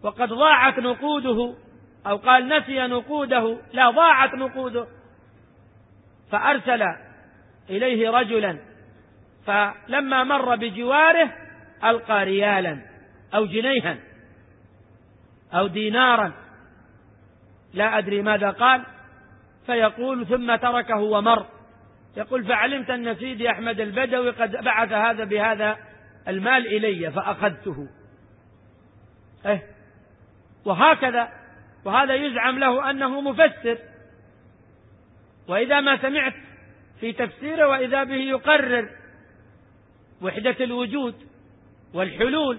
وقد ضاعت نقوده أو قال نسي نقوده لا ضاعت نقوده فأرسل إليه رجلا فلما مر بجواره ألقى ريالا أو جنيها أو دينارا لا أدري ماذا قال فيقول ثم تركه ومر. يقول فعلمت أن سيدي أحمد البدوي قد بعث هذا بهذا المال إلي فأخذته. إيه؟ وهكذا وهذا يزعم له أنه مفسر. وإذا ما سمعت في تفسيره وإذا به يقرر وحدة الوجود والحلول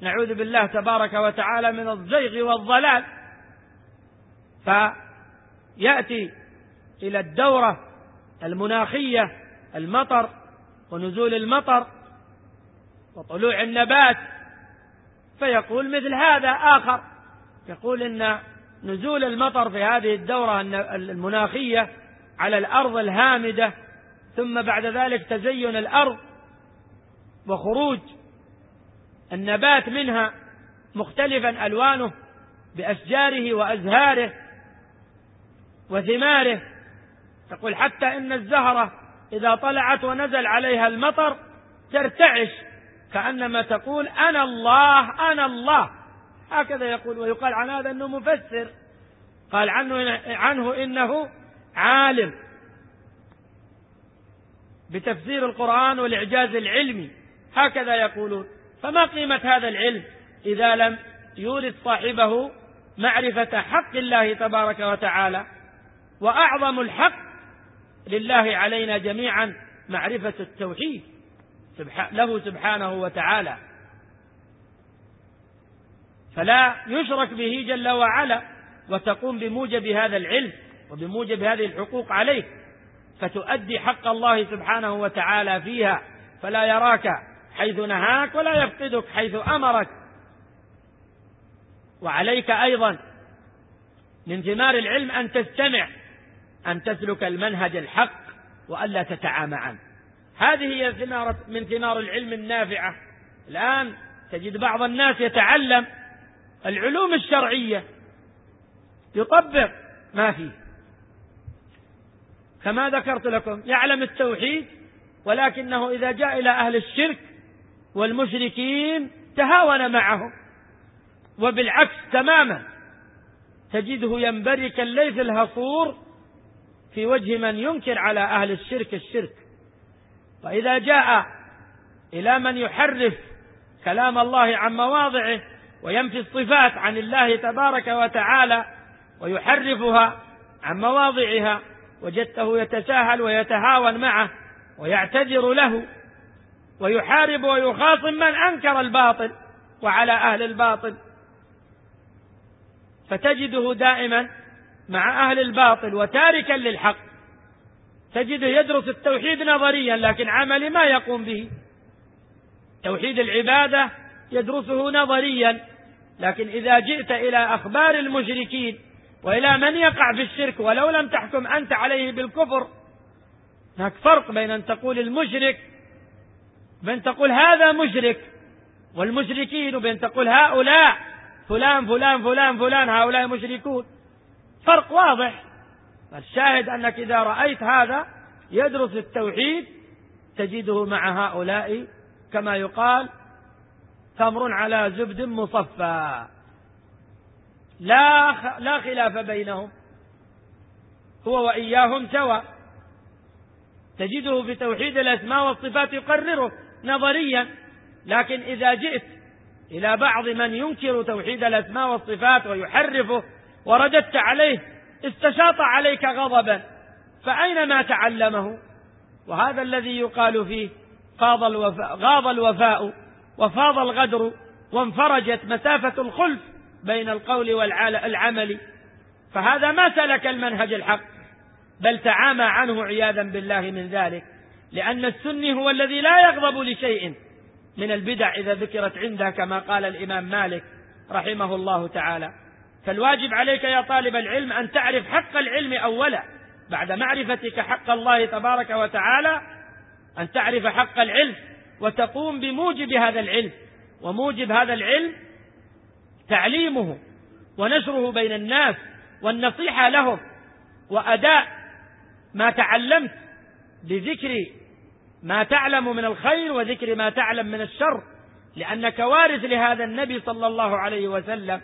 نعوذ بالله تبارك وتعالى من الزيغ والضلال فيأتي إلى الدورة المناخية المطر ونزول المطر وطلوع النبات. فيقول مثل هذا آخر يقول إن نزول المطر في هذه الدورة المناخية على الأرض الهامدة ثم بعد ذلك تزين الأرض وخروج النبات منها مختلفا ألوانه بأشجاره وأزهاره وثماره. تقول حتى إن الزهرة إذا طلعت ونزل عليها المطر ترتعش كأنما تقول أنا الله أنا الله. هكذا يقول ويقال عن هذا أنه مفسر. قال عنه عنه إنه عالم. بتفسير القرآن والإعجاز العلمي. هكذا يقولون. فما قيمة هذا العلم إذا لم يورد صاحبه معرفة حق الله تبارك وتعالى؟ وأعظم الحق لله علينا جميعا معرفة التوحيد له سبحانه وتعالى. فلا يشرك به جل وعلا وتقوم بموجب هذا العلم وبموجب هذه الحقوق عليه. فتؤدي حق الله سبحانه وتعالى فيها. فلا يراك حيث نهاك ولا يفقدك حيث أمرك. وعليك أيضا من ثمار العلم أن تستمع أن تسلك المنهج الحق وألا تتعامى عنه. هذه هي ثمارة من ثمار العلم النافعة. الآن تجد بعض الناس يتعلم العلوم الشرعية يطبق ما فيه. كما ذكرت لكم يعلم التوحيد ولكنه إذا جاء إلى أهل الشرك والمشركين تهاون معهم. وبالعكس تماما تجده ينبري كالليث الهصور في وجه من ينكر على أهل الشرك الشرك. وإذا جاء إلى من يحرف كلام الله عن مواضعه وينفي الصفات عن الله تبارك وتعالى ويحرفها عن مواضعها وجدته يتساهل ويتهاون معه ويعتذر له ويحارب ويخاصم من أنكر الباطل وعلى أهل الباطل فتجده دائما مع أهل الباطل وتاركا للحق. تجده يدرس التوحيد نظريا لكن عملي ما يقوم به. توحيد العبادة يدرسه نظريا لكن إذا جئت إلى أخبار المشركين وإلى من يقع في الشرك ولو لم تحكم أنت عليه بالكفر هناك فرق بين أن تقول المشرك بين تقول هذا مشرك والمشركين وبين تقول هؤلاء فلان فلان فلان فلان هؤلاء مشركون. فرق واضح. الشاهد أنك إذا رأيت هذا يدرس التوحيد تجده مع هؤلاء كما يقال تمر على زبد مصفى. لا لا خلاف بينهم. هو وإياهم سواء تجده في توحيد الأسماء والصفات يقرره نظريا. لكن إذا جئت إلى بعض من ينكر توحيد الأسماء والصفات ويحرفه ورددت عليه استشاط عليك غضبا فأين ما تعلمه؟ وهذا الذي يقال فيه فاض الوفاء غاض الوفاء وفاض الغدر وانفرجت مسافة الخلف بين القول والعمل فهذا ما سلك المنهج الحق بل تعامى عنه عياذا بالله من ذلك لأن السني هو الذي لا يغضب لشيء من البدع إذا ذكرت عنده كما قال الإمام مالك رحمه الله تعالى. فالواجب عليك يا طالب العلم أن تعرف حق العلم أولا بعد معرفتك حق الله تبارك وتعالى أن تعرف حق العلم وتقوم بموجب هذا العلم وموجب هذا العلم تعليمه ونشره بين الناس والنصيحة لهم وأداء ما تعلمت بذكر ما تعلم من الخير وذكر ما تعلم من الشر لأنك وارث لهذا النبي صلى الله عليه وسلم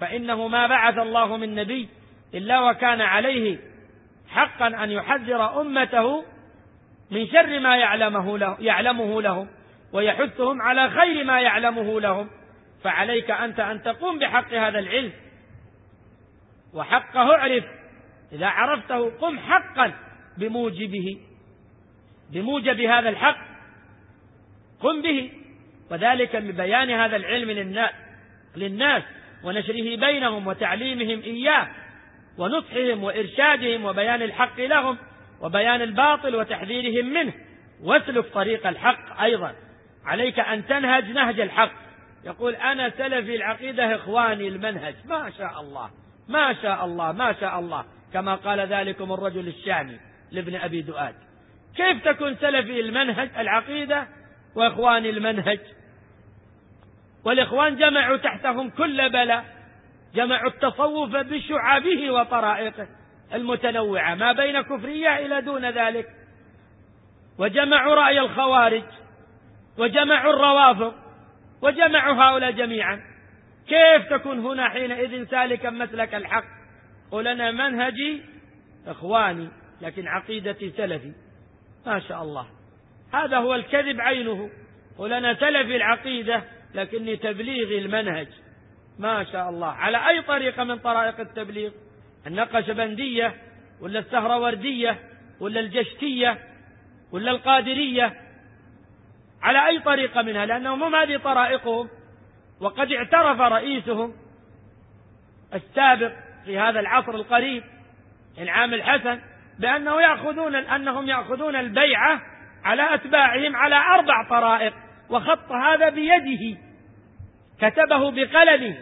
فإنه ما بعث الله من نبي إلا وكان عليه حقا أن يحذر أمته من شر ما يعلمه, له يعلمه لهم ويحثهم على خير ما يعلمه لهم. فعليك أنت أن تقوم بحق هذا العلم. وحقه اعرف. إذا عرفته قم حقا بموجبه. بموجب هذا الحق قم به. وذلك ببيان هذا العلم للناس. ونشره بينهم وتعليمهم إياه ونصحهم وإرشادهم وبيان الحق لهم وبيان الباطل وتحذيرهم منه. واسلك طريق الحق أيضا. عليك أن تنهج نهج الحق. يقول أنا سلفي العقيدة إخواني المنهج. ما شاء الله ما شاء الله ما شاء الله. كما قال ذلكم الرجل الشامي لابن أبي دؤاد. كيف تكون سلفي المنهج العقيدة وإخواني المنهج؟ والإخوان جمعوا تحتهم كل بلاء جمعوا التصوف بشعبه وطرائقه المتنوعة ما بين كفرية إلى دون ذلك. وجمعوا رأي الخوارج وجمعوا الروافض وجمعوا هؤلاء جميعا. كيف تكون هنا حينئذ سالكا مسلك الحق؟ قل أنا منهجي إخواني لكن عقيدتي سلفي. ما شاء الله. هذا هو الكذب عينه. قل أنا سلفي العقيدة. لكني تبليغي المنهج ما شاء الله. على أي طريقة من طرائق التبليغ؟ النقشبندية ولا السهروردية ولا الجشتية ولا القادرية؟ على أي طريقة منها؟ لأنهم هم هذه طرائقهم. وقد اعترف رئيسهم السابق في هذا العصر القريب العام الحسن بأنه يأخذون أنهم يأخذون البيعة على أتباعهم على أربع طرائق. وخط هذا بيده كتبه بقلمه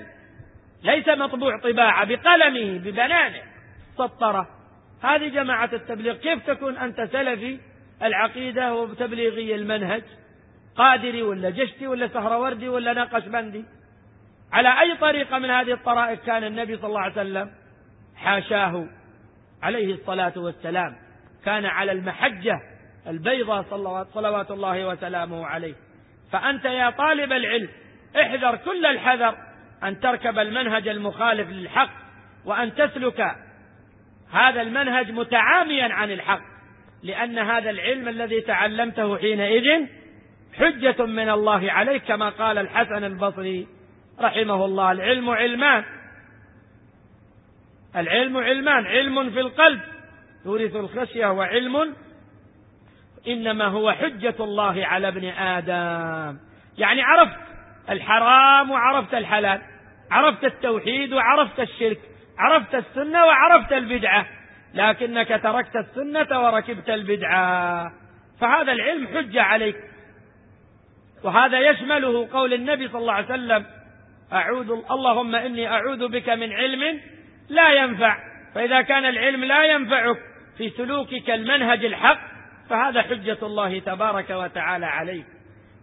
ليس مطبوع طباعة بقلمه ببنانه. سطره. هذه جماعة التبليغ. كيف تكون أنت سلفي؟ العقيدة وتبليغي المنهج قادري ولا جشتي ولا سهروردي ولا نقشبندي على أي طريقة من هذه الطرائق كان النبي صلى الله عليه وسلم حاشاه عليه الصلاة والسلام؟ كان على المحجة البيضاء صلوات الله وسلامه عليه. فأنت يا طالب العلم احذر كل الحذر أن تركب المنهج المخالف للحق وأن تسلك هذا المنهج متعاميا عن الحق لأن هذا العلم الذي تعلمته حينئذ حجة من الله عليك كما قال الحسن البصري رحمه الله العلم علمان العلم علمان علم في القلب يورث الخشية وعلم إنما هو حجة الله على ابن آدم. يعني عرفت الحرام وعرفت الحلال عرفت التوحيد وعرفت الشرك عرفت السنة وعرفت البدعة لكنك تركت السنة وركبت البدعة. فهذا العلم حجة عليك. وهذا يشمله قول النبي صلى الله عليه وسلم أعوذ اللهم إني أعوذ بك من علم لا ينفع. فإذا كان العلم لا ينفعك في سلوكك المنهج الحق فهذا حجة الله تبارك وتعالى عليك.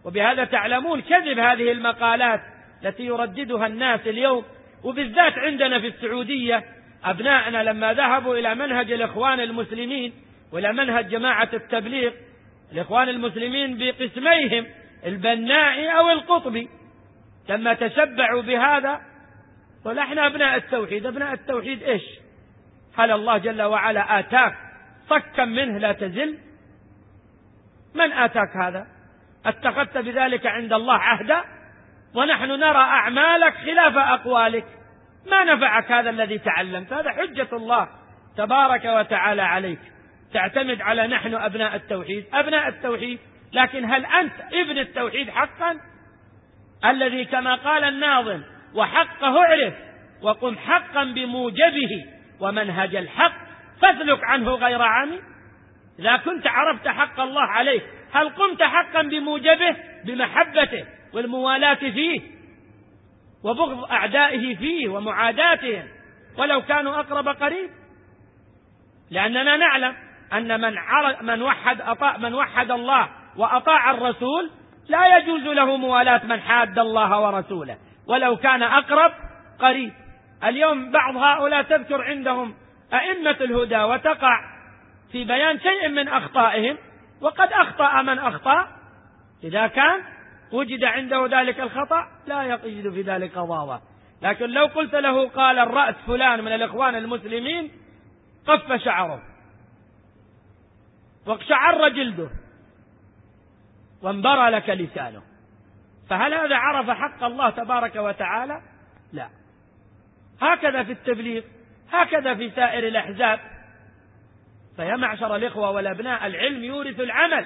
وبهذا تعلمون كذب هذه المقالات التي يرددها الناس اليوم وبالذات عندنا في السعودية أبناءنا لما ذهبوا إلى منهج الإخوان المسلمين وإلى منهج جماعة التبليغ الإخوان المسلمين بقسميهم البنائي أو القطبي. لما تشبعوا بهذا قل إحنا أبناء التوحيد أبناء التوحيد إيش؟ هل الله جل وعلا آتاك صكا منه لا تزل من آتاك هذا؟ اتخذت بذلك عند الله عهدا؟ ونحن نرى أعمالك خلاف أقوالك. ما نفعك هذا الذي تعلمت؟ هذا حجة الله تبارك وتعالى عليك. تعتمد على نحن أبناء التوحيد. أبناء التوحيد لكن هل أنت ابن التوحيد حقا؟ الذي كما قال الناظم وحقه اعرف وقم حقا بموجبه ومنهج الحق فاسلك عنه غير عمي إذا كنت عرفت حق الله عليك هل قمت حقا بموجبه بمحبته والموالاة فيه وبغض أعدائه فيه ومعاداتهم ولو كانوا أقرب قريب؟ لأننا نعلم أن من من وحد أطاع من وحد الله وأطاع الرسول لا يجوز له موالاة من حاد الله ورسوله. ولو كان أقرب قريب. اليوم بعض هؤلاء تذكر عندهم أئمة الهدى وتقع في بيان شيء من أخطائهم وقد أخطأ من أخطأ. إذا كان وجد عنده ذلك الخطأ لا يجد في ذلك ضاوة لكن لو قلت له قال الرأس فلان من الإخوان المسلمين قف شعره واقشعر جلده وانبرى لك لسانه. فهل هذا عرف حق الله تبارك وتعالى؟ لا. هكذا في التبليغ هكذا في سائر الأحزاب. فيا معشر الإخوة والأبناء العلم يورث العمل.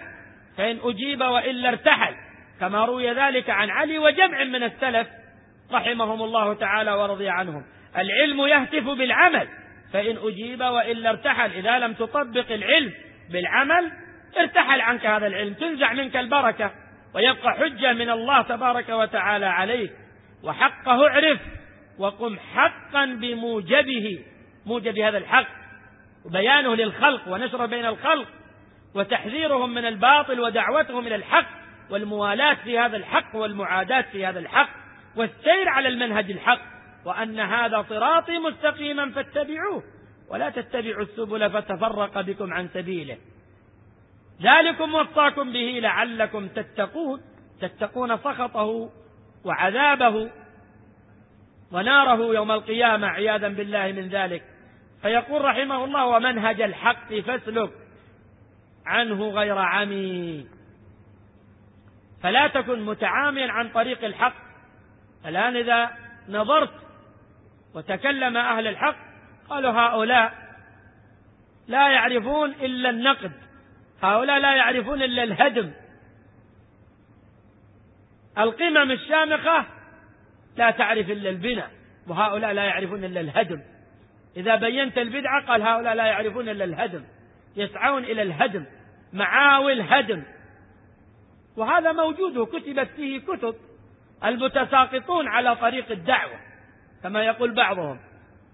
فإن أجيب وإلا ارتحل. كما روي ذلك عن علي وجمع من السلف رحمهم الله تعالى ورضي عنهم. العلم يهتف بالعمل. فإن أجيب وإلا ارتحل. إذا لم تطبق العلم بالعمل ارتحل عنك هذا العلم. تنزع منك البركة. ويبقى حجة من الله تبارك وتعالى عليك. وحقه اعرف. وقم حقا بموجبه. موجب هذا الحق. وبيانه للخلق ونشره بين الخلق وتحذيرهم من الباطل ودعوتهم إلى الحق والموالاة في هذا الحق والمعاداة في هذا الحق والسير على المنهج الحق وأن هذا صراطي مستقيما فاتبعوه ولا تتبعوا السبل فتفرق بكم عن سبيله. ذلكم وصاكم به لعلكم تتقون تتقون سخطه وعذابه وناره يوم القيامة عياذا بالله من ذلك. فيقول رحمه الله ومنهج الحق فاسلك عنه غير عمي. فلا تكن متعاميا عن طريق الحق. الآن إذا نظرت وتكلم أهل الحق قالوا هؤلاء لا يعرفون إلا النقد هؤلاء لا يعرفون إلا الهدم. القمم الشامخة لا تعرف إلا البناء وهؤلاء لا يعرفون إلا الهدم. إذا بينت البدعة قال هؤلاء لا يعرفون إلا الهدم. يسعون إلى الهدم. معاوي الهدم. وهذا موجود وكتبت فيه كتب المتساقطون على طريق الدعوة كما يقول بعضهم.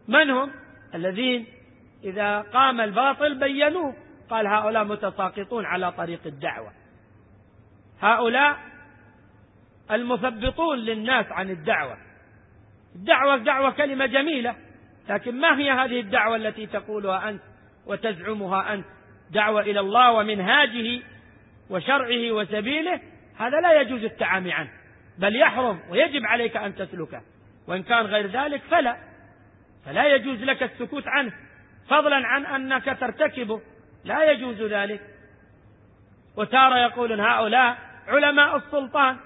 من هم؟ الذين إذا قام الباطل بينوه. قال هؤلاء متساقطون على طريق الدعوة. هؤلاء المثبطون للناس عن الدعوة. الدعوة دعوة كلمة جميلة. لكن ما هي هذه الدعوة التي تقولها أنت وتزعمها أنت؟ دعوة إلى الله ومنهاجه وشرعه وسبيله؟ هذا لا يجوز التعامي عنه بل يحرم ويجب عليك أن تسلكه. وإن كان غير ذلك فلا فلا يجوز لك السكوت عنه. فضلا عن أنك ترتكبه لا يجوز ذلك. وتارة يقولون هؤلاء علماء السلطان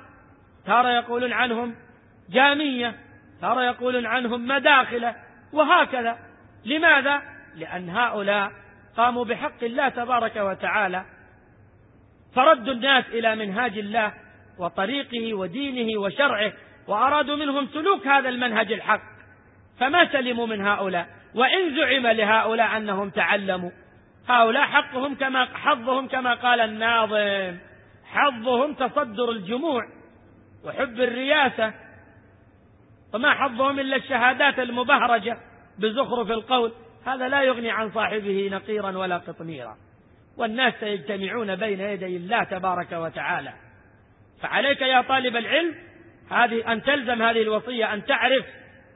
تارة يقولون عنهم جامية تارة يقولون عنهم مداخلة. وهكذا. لماذا؟ لأن هؤلاء قاموا بحق الله تبارك وتعالى. فردوا الناس إلى منهاج الله وطريقه ودينه وشرعه وأرادوا منهم سلوك هذا المنهج الحق. فما سلموا من هؤلاء؟ وإن زعم لهؤلاء أنهم تعلموا. هؤلاء حقهم كما حظهم كما قال الناظم. حظهم تصدر الجموع. وحب الرياسة وما حظهم إلا الشهادات المبهرجة بزخرف القول. هذا لا يغني عن صاحبه نقيرا ولا قطميرا. والناس سيجتمعون بين يدي الله تبارك وتعالى. فعليك يا طالب العلم هذه أن تلزم هذه الوصية أن تعرف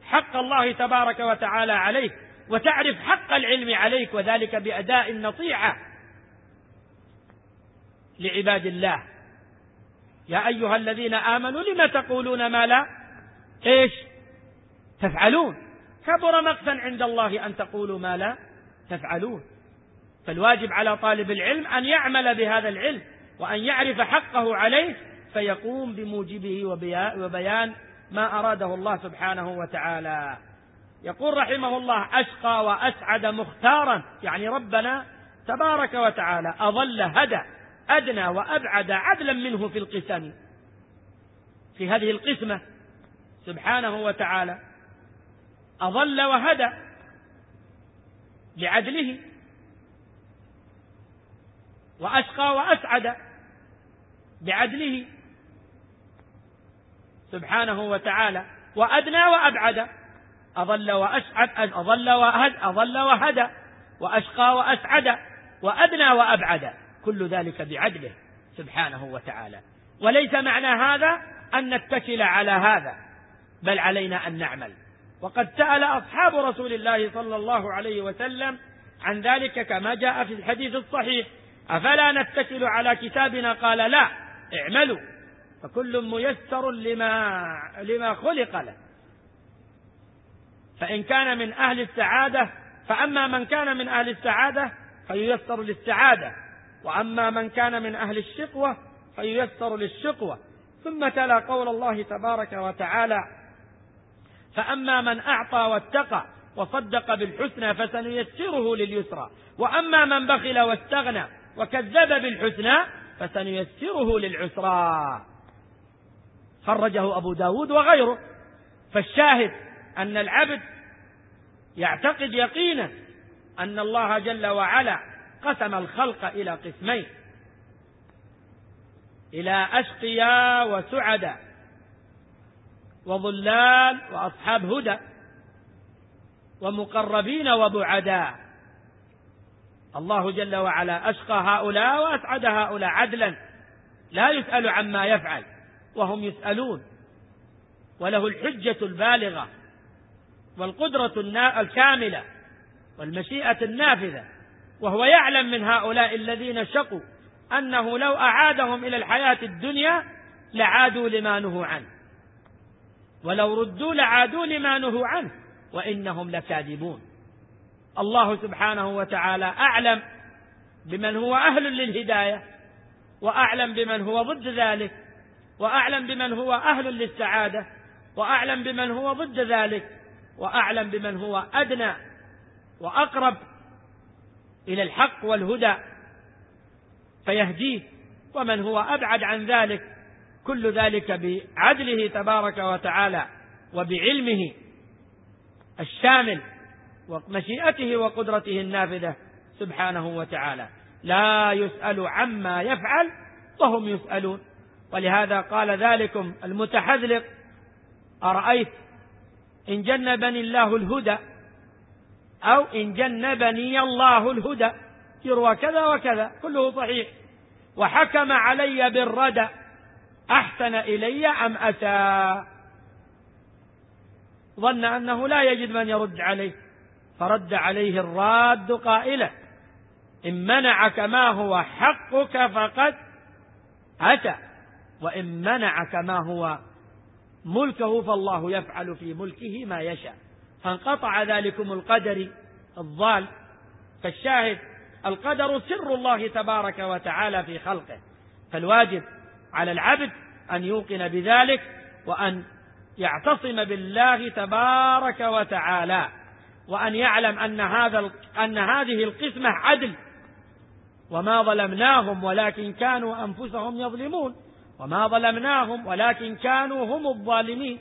حق الله تبارك وتعالى عليك وتعرف حق العلم عليك وذلك بأداء النصيحة لعباد الله. يا أيها الذين آمنوا لم تقولون ما لا؟ إيش؟ تفعلون. كبر مقتا عند الله أن تقولوا ما لا تفعلون. فالواجب على طالب العلم أن يعمل بهذا العلم وأن يعرف حقه عليه فيقوم بموجبه وبيان ما أراده الله سبحانه وتعالى. يقول رحمه الله أشقى وأسعد مختارا. يعني ربنا تبارك وتعالى أضل هدى أدنى وأبعد عدلا منه في القسم. في هذه القسمة سبحانه وتعالى أضل وهدى بعدله وأشقى وأسعد بعدله سبحانه وتعالى وأدنى وأبعد أضل وأسعد أضل وهد أضل وهدى وأشقى وأسعد وأدنى وأبعد كل ذلك بعدله سبحانه وتعالى وليس معنى هذا أن نتكل على هذا بل علينا أن نعمل. وقد سأل أصحاب رسول الله صلى الله عليه وسلم عن ذلك كما جاء في الحديث الصحيح. أفلا نتكل على كتابنا؟ قال لا اعملوا. فكل ميسر لما لما خلق له. فإن كان من أهل السعادة فأما من كان من أهل السعادة فييسر للسعادة. وأما من كان من أهل الشقوة فييسر للشقوة. ثم تلا قول الله تبارك وتعالى فأما من أعطى واتقى وصدق بالحسنى فسنيسره لليسرى. وأما من بخل واستغنى وكذب بالحسنى فسنيسره للعسرى. خرجه أبو داود وغيره. فالشاهد أن العبد يعتقد يقينا أن الله جل وعلا قسم الخلق إلى قسمين إلى أشقياء وسعداء وضلال وأصحاب هدى ومقربين وبعداء. الله جل وعلا أشقى هؤلاء وأسعد هؤلاء عدلا. لا يسأل عما يفعل وهم يسألون. وله الحجة البالغة والقدرة الكاملة والمشيئة النافذة. وهو يعلم من هؤلاء الذين شقوا أنه لو أعادهم إلى الحياة الدنيا لعادوا لما نهوا عنه. ولو ردوا لعادوا لما نهوا عنه وإنهم لكاذبون. الله سبحانه وتعالى أعلم بمن هو أهل للهداية وأعلم بمن هو ضد ذلك وأعلم بمن هو أهل للسعادة وأعلم بمن هو ضد ذلك وأعلم بمن هو أدنى وأقرب إلى الحق والهدى فيهديه ومن هو أبعد عن ذلك كل ذلك بعدله تبارك وتعالى وبعلمه الشامل ومشيئته وقدرته النافذة سبحانه وتعالى. لا يسأل عما يفعل وهم يسألون. ولهذا قال ذلكم المتحذلق أرأيت إن جنبني الله الهدى أو إن جنبني الله الهدى؟ يروى كذا وكذا كله صحيح. وحكم علي بالردى أحسن إلي أم أتى؟ ظن أنه لا يجد من يرد عليه. فرد عليه الراد قائلا إن منعك ما هو حقك فقد أتى وإن منعك ما هو ملكه فالله يفعل في ملكه ما يشاء. فانقطع ذلكم القدر الضال. فالشاهد القدر سر الله تبارك وتعالى في خلقه. فالواجب على العبد أن يوقن بذلك وأن يعتصم بالله تبارك وتعالى وأن يعلم أن هذا أن هذه القسمة عدل وما ظلمناهم ولكن كانوا أنفسهم يظلمون وما ظلمناهم ولكن كانوا هم الظالمين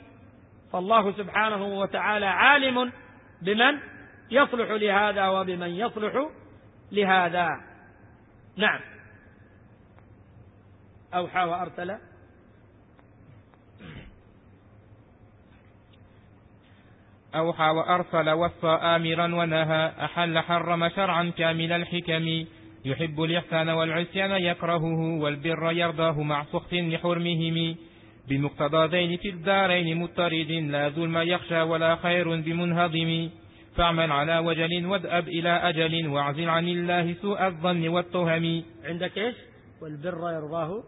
فالله سبحانه وتعالى عالم بمن يصلح لهذا وبمن يصلح لهذا. نعم. أوحى وأرسل. أوحى وأرسل وصى آمرا ونهى أحل حرم شرعا كامل الحكم. يحب الإحسان والعصيان يكرهه والبر يرضاه مع سخط لحرمهم. بمقتضى ذين في الدارين مضطرد لا ظلم يخشى ولا خير بمنهضم. فاعمل على وجل وادأب إلى أجل واعزل عن الله سوء الظن والتهم. عندك إيش؟ والبر يرضاه.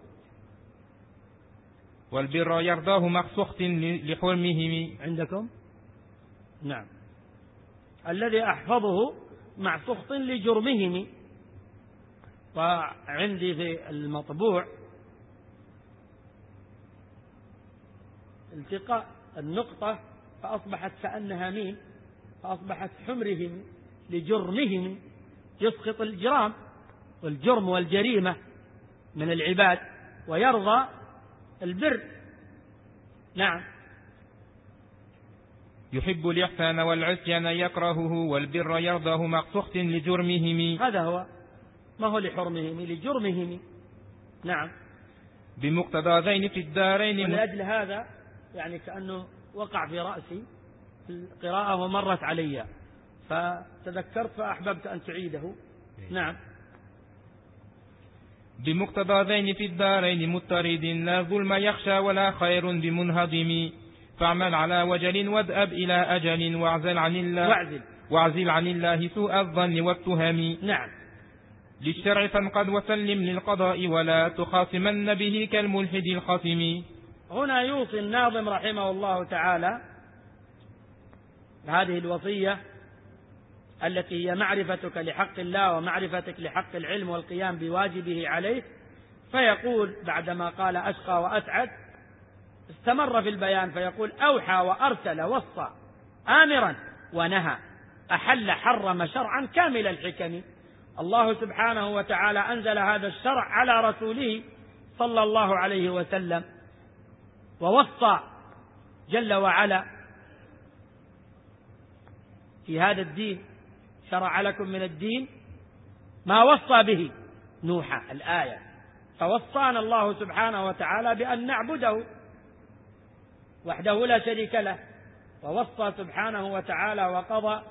والبر يرضاه مع سخط لحرمهم عندكم؟ نعم. الذي أحفظه مع سخط لجرمهم. وعندي في المطبوع التقاء النقطة فأصبحت كأنها ميم فأصبحت حمرهم لجرمهم. يسقط الجرام والجرم والجريمة من العباد ويرضى البر. نعم. يحب الإحسان والعصيان يكرهه والبر يرضاه مع سخط لجرمهم. هذا هو. ما هو لحرمهم؟ لجرمهم. نعم. بمقتضى ذين في الدارين ولأجل هذا يعني كأنه وقع في رأسي القراءة ومرت علي. فتذكرت فأحببت أن تعيده. نعم. بمقتضى ذين في الدارين مضطرد لا ظلم يخشى ولا خير بمنهضم. فاعمل على وجل وادأب إلى أجل واعزل عن الله واعزل. واعزل عن الله سوء الظن والتهم. نعم. للشرع فانقد وسلم للقضاء ولا تخاصمن به كالملحد الخصم. هنا يوصي الناظم رحمه الله تعالى هذه الوصية التي هي معرفتك لحق الله ومعرفتك لحق العلم والقيام بواجبه عليه فيقول بعدما قال أشقى وأسعد استمر في البيان فيقول أوحى وأرسل وصى آمرا ونهى أحل حرم شرعا كامل الحكم. الله سبحانه وتعالى أنزل هذا الشرع على رسوله صلى الله عليه وسلم ووصى جل وعلا في هذا الدين شرع لكم من الدين ما وصى به نوحا الآية. فوصانا الله سبحانه وتعالى بأن نعبده وحده لا شريك له ووصى سبحانه وتعالى وقضى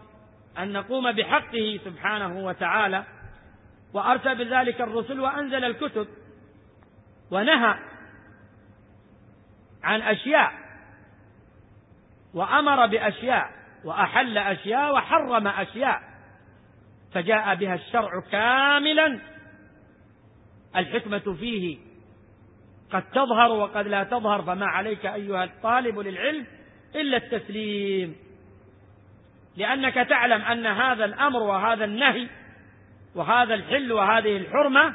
أن نقوم بحقه سبحانه وتعالى وأرسل بذلك الرسل وأنزل الكتب ونهى عن أشياء وأمر بأشياء وأحل أشياء وحرم أشياء. فجاء بها الشرع كاملا. الحكمة فيه قد تظهر وقد لا تظهر فما عليك أيها الطالب للعلم إلا التسليم. لأنك تعلم أن هذا الأمر وهذا النهي وهذا الحل وهذه الحرمة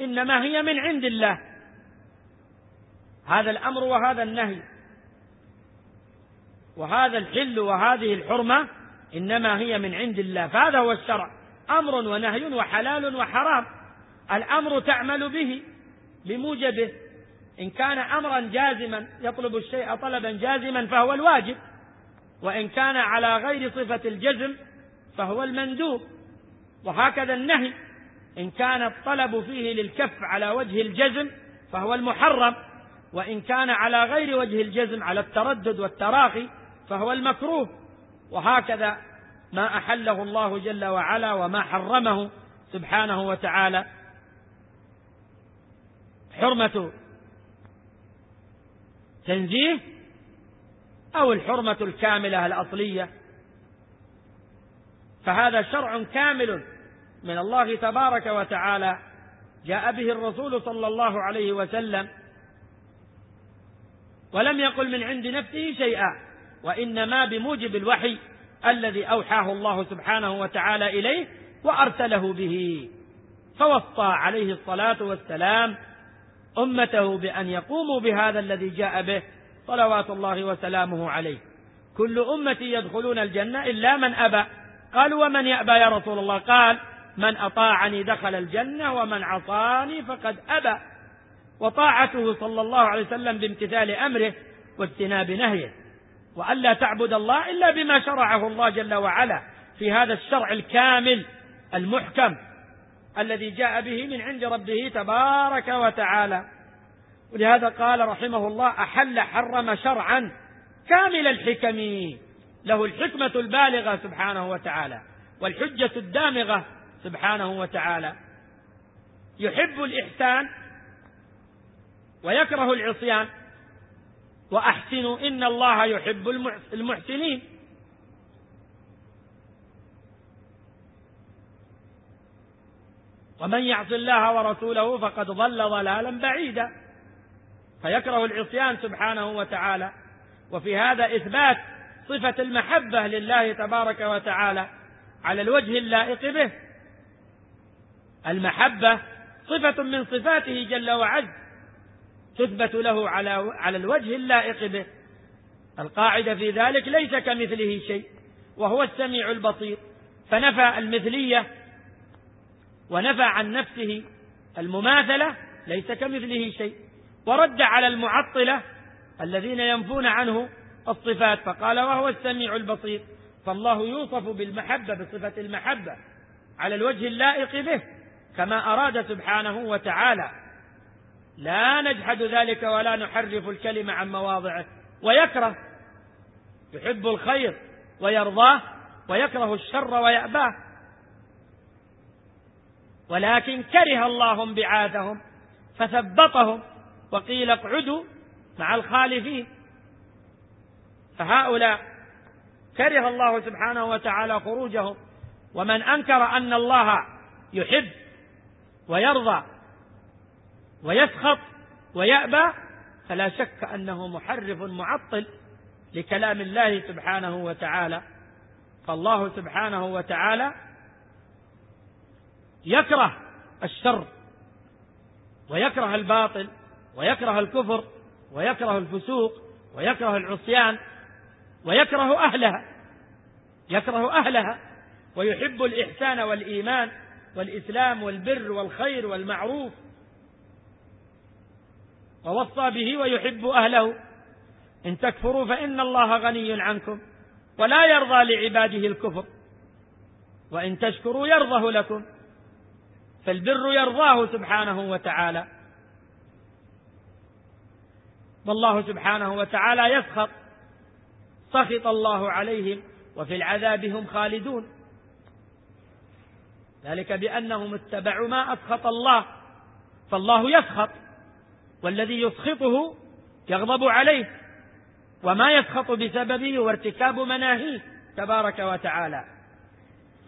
إنما هي من عند الله. هذا الأمر وهذا النهي وهذا الحل وهذه الحرمة إنما هي من عند الله. فهذا هو الشرع. أمر ونهي وحلال وحرام. الأمر تعمل به بموجبه. إن كان أمرا جازما يطلب الشيء طلبا جازما فهو الواجب. وإن كان على غير صفة الجزم فهو المندوب. وهكذا النهي. إن كان الطلب فيه للكف على وجه الجزم فهو المحرم. وإن كان على غير وجه الجزم على التردد والتراخي فهو المكروه. وهكذا ما أحله الله جل وعلا وما حرمه سبحانه وتعالى. حرمة تنزيه أو الحرمة الكاملة الأصلية. فهذا شرع كامل من الله تبارك وتعالى جاء به الرسول صلى الله عليه وسلم. ولم يقل من عند نفسه شيئا وإنما بموجب الوحي. الذي أوحاه الله سبحانه وتعالى إليه وأرسله به. فوصى عليه الصلاة والسلام أمته بأن يقوموا بهذا الذي جاء به صلوات الله وسلامه عليه. كل أمتي يدخلون الجنة إلا من أبى. قالوا ومن يأبى يا رسول الله؟ قال من أطاعني دخل الجنة ومن عصاني فقد أبى. وطاعته صلى الله عليه وسلم بامتثال أمره واجتناب نهيه. وألا تعبد الله إلا بما شرعه الله جل وعلا في هذا الشرع الكامل المحكم الذي جاء به من عند ربه تبارك وتعالى. ولهذا قال رحمه الله أحل حرم شرعا كامل الحكم. له الحكمة البالغة سبحانه وتعالى والحجة الدامغة سبحانه وتعالى. يحب الإحسان ويكره العصيان. وأحسنوا إن الله يحب المحسنين. ومن يعص الله ورسوله فقد ضل ضلالا بعيدا. فيكره العصيان سبحانه وتعالى. وفي هذا إثبات صفة المحبة لله تبارك وتعالى على الوجه اللائق به. المحبة صفة من صفاته جل وعز. تثبت له على على الوجه اللائق به. القاعدة في ذلك ليس كمثله شيء وهو السميع البصير. فنفى المثلية ونفى عن نفسه المماثلة ليس كمثله شيء. ورد على المعطلة الذين ينفون عنه الصفات فقال وهو السميع البصير. فالله يوصف بالمحبة بصفة المحبة على الوجه اللائق به كما أراد سبحانه وتعالى. لا نجحد ذلك ولا نحرف الكلمة عن مواضعه. ويكره يحب الخير ويرضاه ويكره الشر ويأباه. ولكن كره الله انبعاثهم فثبطهم وقيل اقعدوا مع الخالفين. فهؤلاء كره الله سبحانه وتعالى خروجهم. ومن أنكر أن الله يحب ويرضى ويسخط ويأبى فلا شك أنه محرف معطل لكلام الله سبحانه وتعالى. فالله سبحانه وتعالى يكره الشر ويكره الباطل ويكره الكفر ويكره الفسوق ويكره العصيان ويكره أهلها يكره أهلها ويحب الإحسان والإيمان والإسلام والبر والخير والمعروف ووصى به ويحب أهله. إن تكفروا فإن الله غني عنكم ولا يرضى لعباده الكفر. وإن تشكروا يرضه لكم فالبر يرضاه سبحانه وتعالى. والله سبحانه وتعالى يسخط سخط الله عليهم وفي العذاب هم خالدون. ذلك بأنهم اتبعوا ما أسخط الله فالله يسخط. والذي يسخطه يغضب عليه وما يسخط بسببه وارتكاب مناهيه تبارك وتعالى.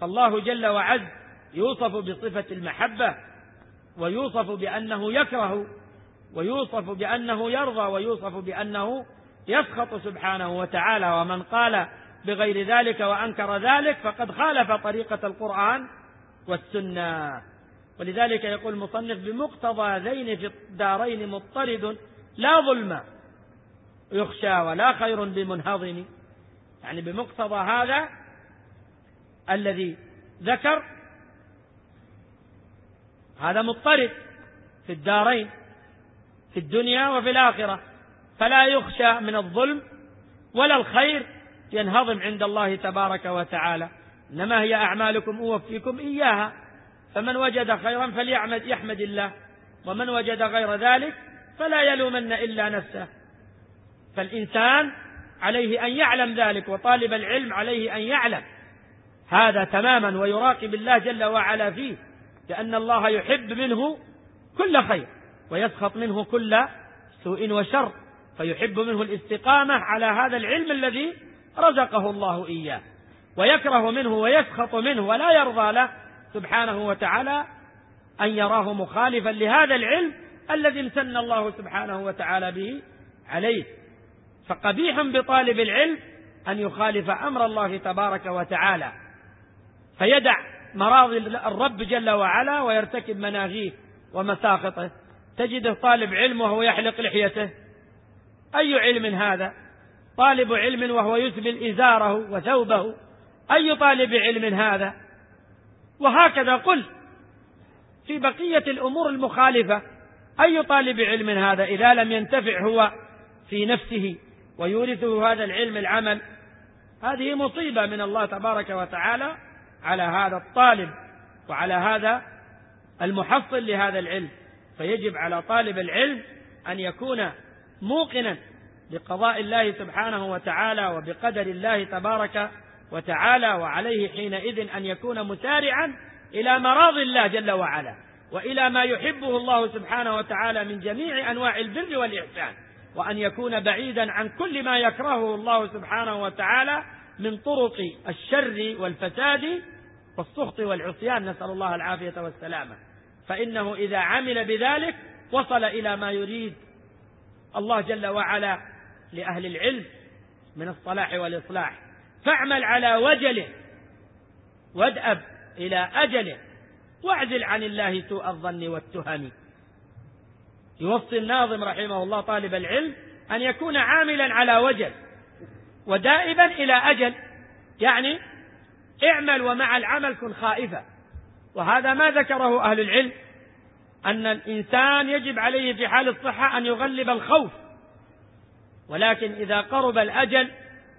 فالله جل وعز يوصف بصفة المحبة ويوصف بأنه يكره ويوصف بأنه يرضى ويوصف بأنه يسخط سبحانه وتعالى. ومن قال بغير ذلك وأنكر ذلك فقد خالف طريقة القرآن والسنة. ولذلك يقول المصنف بمقتضى ذين في الدارين مضطرد لا ظلم يخشى ولا خير بمنهضم. يعني بمقتضى هذا الذي ذكر هذا مضطرد في الدارين في الدنيا وفي الآخرة. فلا يخشى من الظلم ولا الخير ينهضم عند الله تبارك وتعالى. إنما هي أعمالكم أوفيكم إياها. فمن وجد خيرا فليحمد يحمد الله. ومن وجد غير ذلك فلا يلومن إلا نفسه. فالإنسان عليه أن يعلم ذلك وطالب العلم عليه أن يعلم. هذا تماما ويراقب الله جل وعلا فيه لأن الله يحب منه كل خير ويسخط منه كل سوء وشر فيحب منه الاستقامة على هذا العلم الذي رزقه الله إياه. ويكره منه ويسخط منه ولا يرضى له سبحانه وتعالى أن يراه مخالفا لهذا العلم الذي امتن الله سبحانه وتعالى به عليه. فقبيح بطالب العلم أن يخالف أمر الله تبارك وتعالى فيدع مراضي الرب جل وعلا ويرتكب مناهيه ومساخطه. تجده طالب علم وهو يحلق لحيته. أي علم هذا؟ طالب علم وهو يسبل إزاره وثوبه. أي طالب علم هذا؟ وهكذا قل في بقية الأمور المخالفة أي طالب علم هذا إذا لم ينتفع هو في نفسه ويورثه هذا العلم العمل هذه مصيبة من الله تبارك وتعالى على هذا الطالب وعلى هذا المحصل لهذا العلم. فيجب على طالب العلم أن يكون موقنا بقضاء الله سبحانه وتعالى وبقدر الله تبارك وتعالى وعليه حينئذ أن يكون مسارعا إلى مراضي الله جل وعلا وإلى ما يحبه الله سبحانه وتعالى من جميع أنواع البر والإحسان وأن يكون بعيدا عن كل ما يكرهه الله سبحانه وتعالى من طرق الشر والفساد والسخط والعصيان. نسأل الله العافية والسلامة. فإنه إذا عمل بذلك وصل إلى ما يريد الله جل وعلا لأهل العلم من الصلاح والإصلاح. فاعمل على وجله. وادأب إلى أجله. واعزل عن الله سوء الظن والتهم. يوصي الناظم رحمه الله طالب العلم أن يكون عاملا على وجل ودائبا إلى أجل. يعني اعمل ومع العمل كن خائفا. وهذا ما ذكره أهل العلم. أن الإنسان يجب عليه في حال الصحة أن يغلب الخوف. ولكن إذا قرب الأجل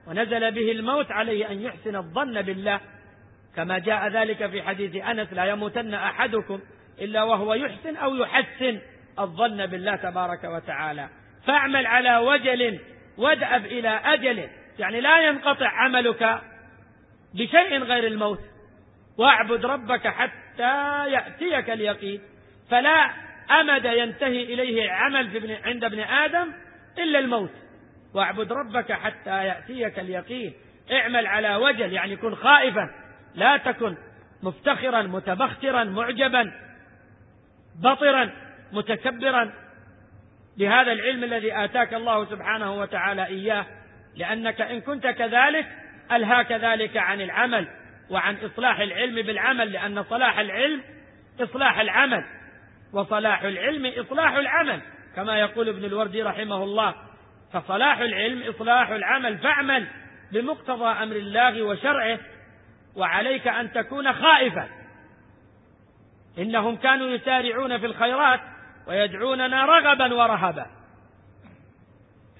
ونزل به الموت عليه أن يحسن الظن بالله. كما جاء ذلك في حديث أنس لا يموتن أحدكم إلا وهو يحسن أو يحسن الظن بالله تبارك وتعالى. فاعمل على وجل وادأب إلى أجل. يعني لا ينقطع عملك بشيء غير الموت. واعبد ربك حتى يأتيك اليقين. فلا أمد ينتهي إليه عمل عند ابن آدم إلا الموت. واعبد ربك حتى يأتيك اليقين. اعمل على وجل يعني كن خائفا. لا تكن مفتخرا متبخترا معجبا بطرا متكبرا. بهذا العلم الذي آتاك الله سبحانه وتعالى إياه لأنك إن كنت كذلك ألهاك ذلك عن العمل وعن إصلاح العلم بالعمل لأن صلاح العلم إصلاح العمل وصلاح العلم إصلاح العمل كما يقول ابن الوردي رحمه الله. فصلاح العلم إصلاح العمل فاعمل بمقتضى أمر الله وشرعه وعليك أن تكون خائفا. إنهم كانوا يسارعون في الخيرات ويدعوننا رغبا ورهبا.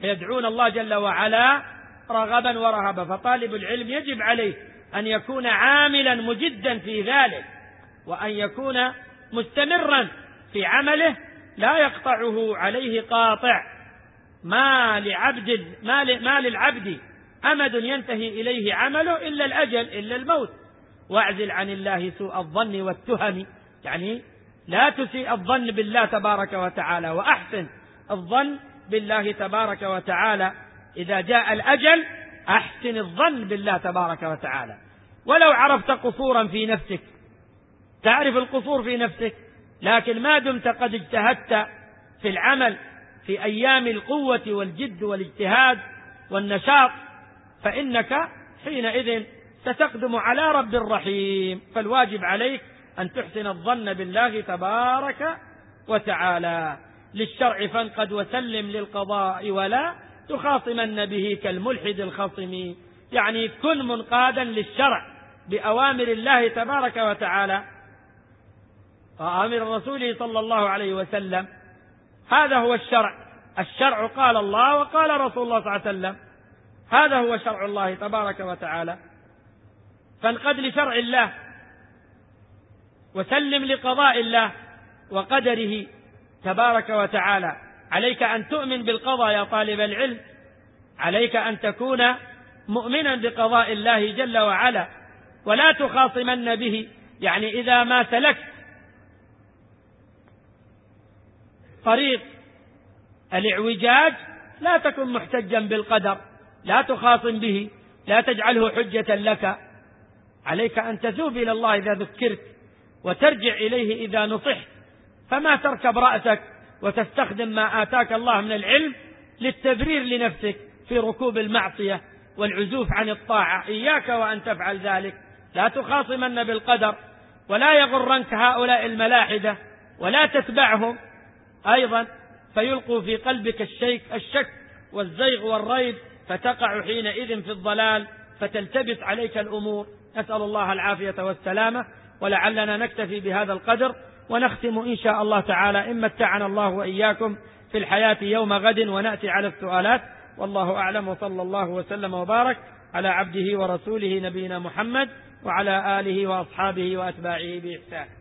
يدعون الله جل وعلا رغبا ورهبا. فطالب العلم يجب عليه أن يكون عاملا مجدا في ذلك وأن يكون مستمرا في عمله لا يقطعه عليه قاطع. ما لعبد ما, ما للعبد أمد ينتهي إليه عمله إلا الأجل إلا الموت. واعزل عن الله سوء الظن والتهم. يعني لا تسيء الظن بالله تبارك وتعالى وأحسن الظن بالله تبارك وتعالى. إذا جاء الأجل أحسن الظن بالله تبارك وتعالى. ولو عرفت قصورا في نفسك تعرف القصور في نفسك لكن ما دمت قد اجتهدت في العمل في أيام القوة والجد والاجتهاد والنشاط فإنك حينئذ ستقدم على رب رحيم فالواجب عليك أن تحسن الظن بالله تبارك وتعالى. للشرع فانقد وسلم للقضاء ولا تخاصمن به كالملحد الخصم. يعني كن منقادا للشرع بأوامر الله تبارك وتعالى. وأمر رسوله صلى الله عليه وسلم. هذا هو الشرع. الشرع قال الله وقال رسول الله صلى الله عليه وسلم. هذا هو شرع الله تبارك وتعالى. فانقد لشرع الله. وسلم لقضاء الله وقدره تبارك وتعالى. عليك أن تؤمن بالقضاء يا طالب العلم. عليك أن تكون مؤمنا بقضاء الله جل وعلا. ولا تخاصمن به. يعني إذا ما سلكت طريق الاعوجاج لا تكن محتجا بالقدر لا تخاصم به لا تجعله حجة لك. عليك أن تتوب إلى الله إذا ذكرت وترجع إليه إذا نصحت. فما تركب رأسك وتستخدم ما آتاك الله من العلم للتبرير لنفسك في ركوب المعصية والعزوف عن الطاعة. إياك وأن تفعل ذلك. لا تخاصمن بالقدر ولا يغرنك هؤلاء الملاحدة ولا تتبعهم. أيضا فيلقوا في قلبك الشيك الشك والزيغ والريب فتقع حينئذ في الضلال فتلتبس عليك الأمور. نسأل الله العافية والسلامة ولعلنا نكتفي بهذا القدر ونختم إن شاء الله تعالى. إن متعنا الله وإياكم في الحياة يوم غد ونأتي على السؤالات. والله أعلم وصلى الله وسلم وبارك على عبده ورسوله نبينا محمد وعلى آله وأصحابه وأتباعه بإحسان.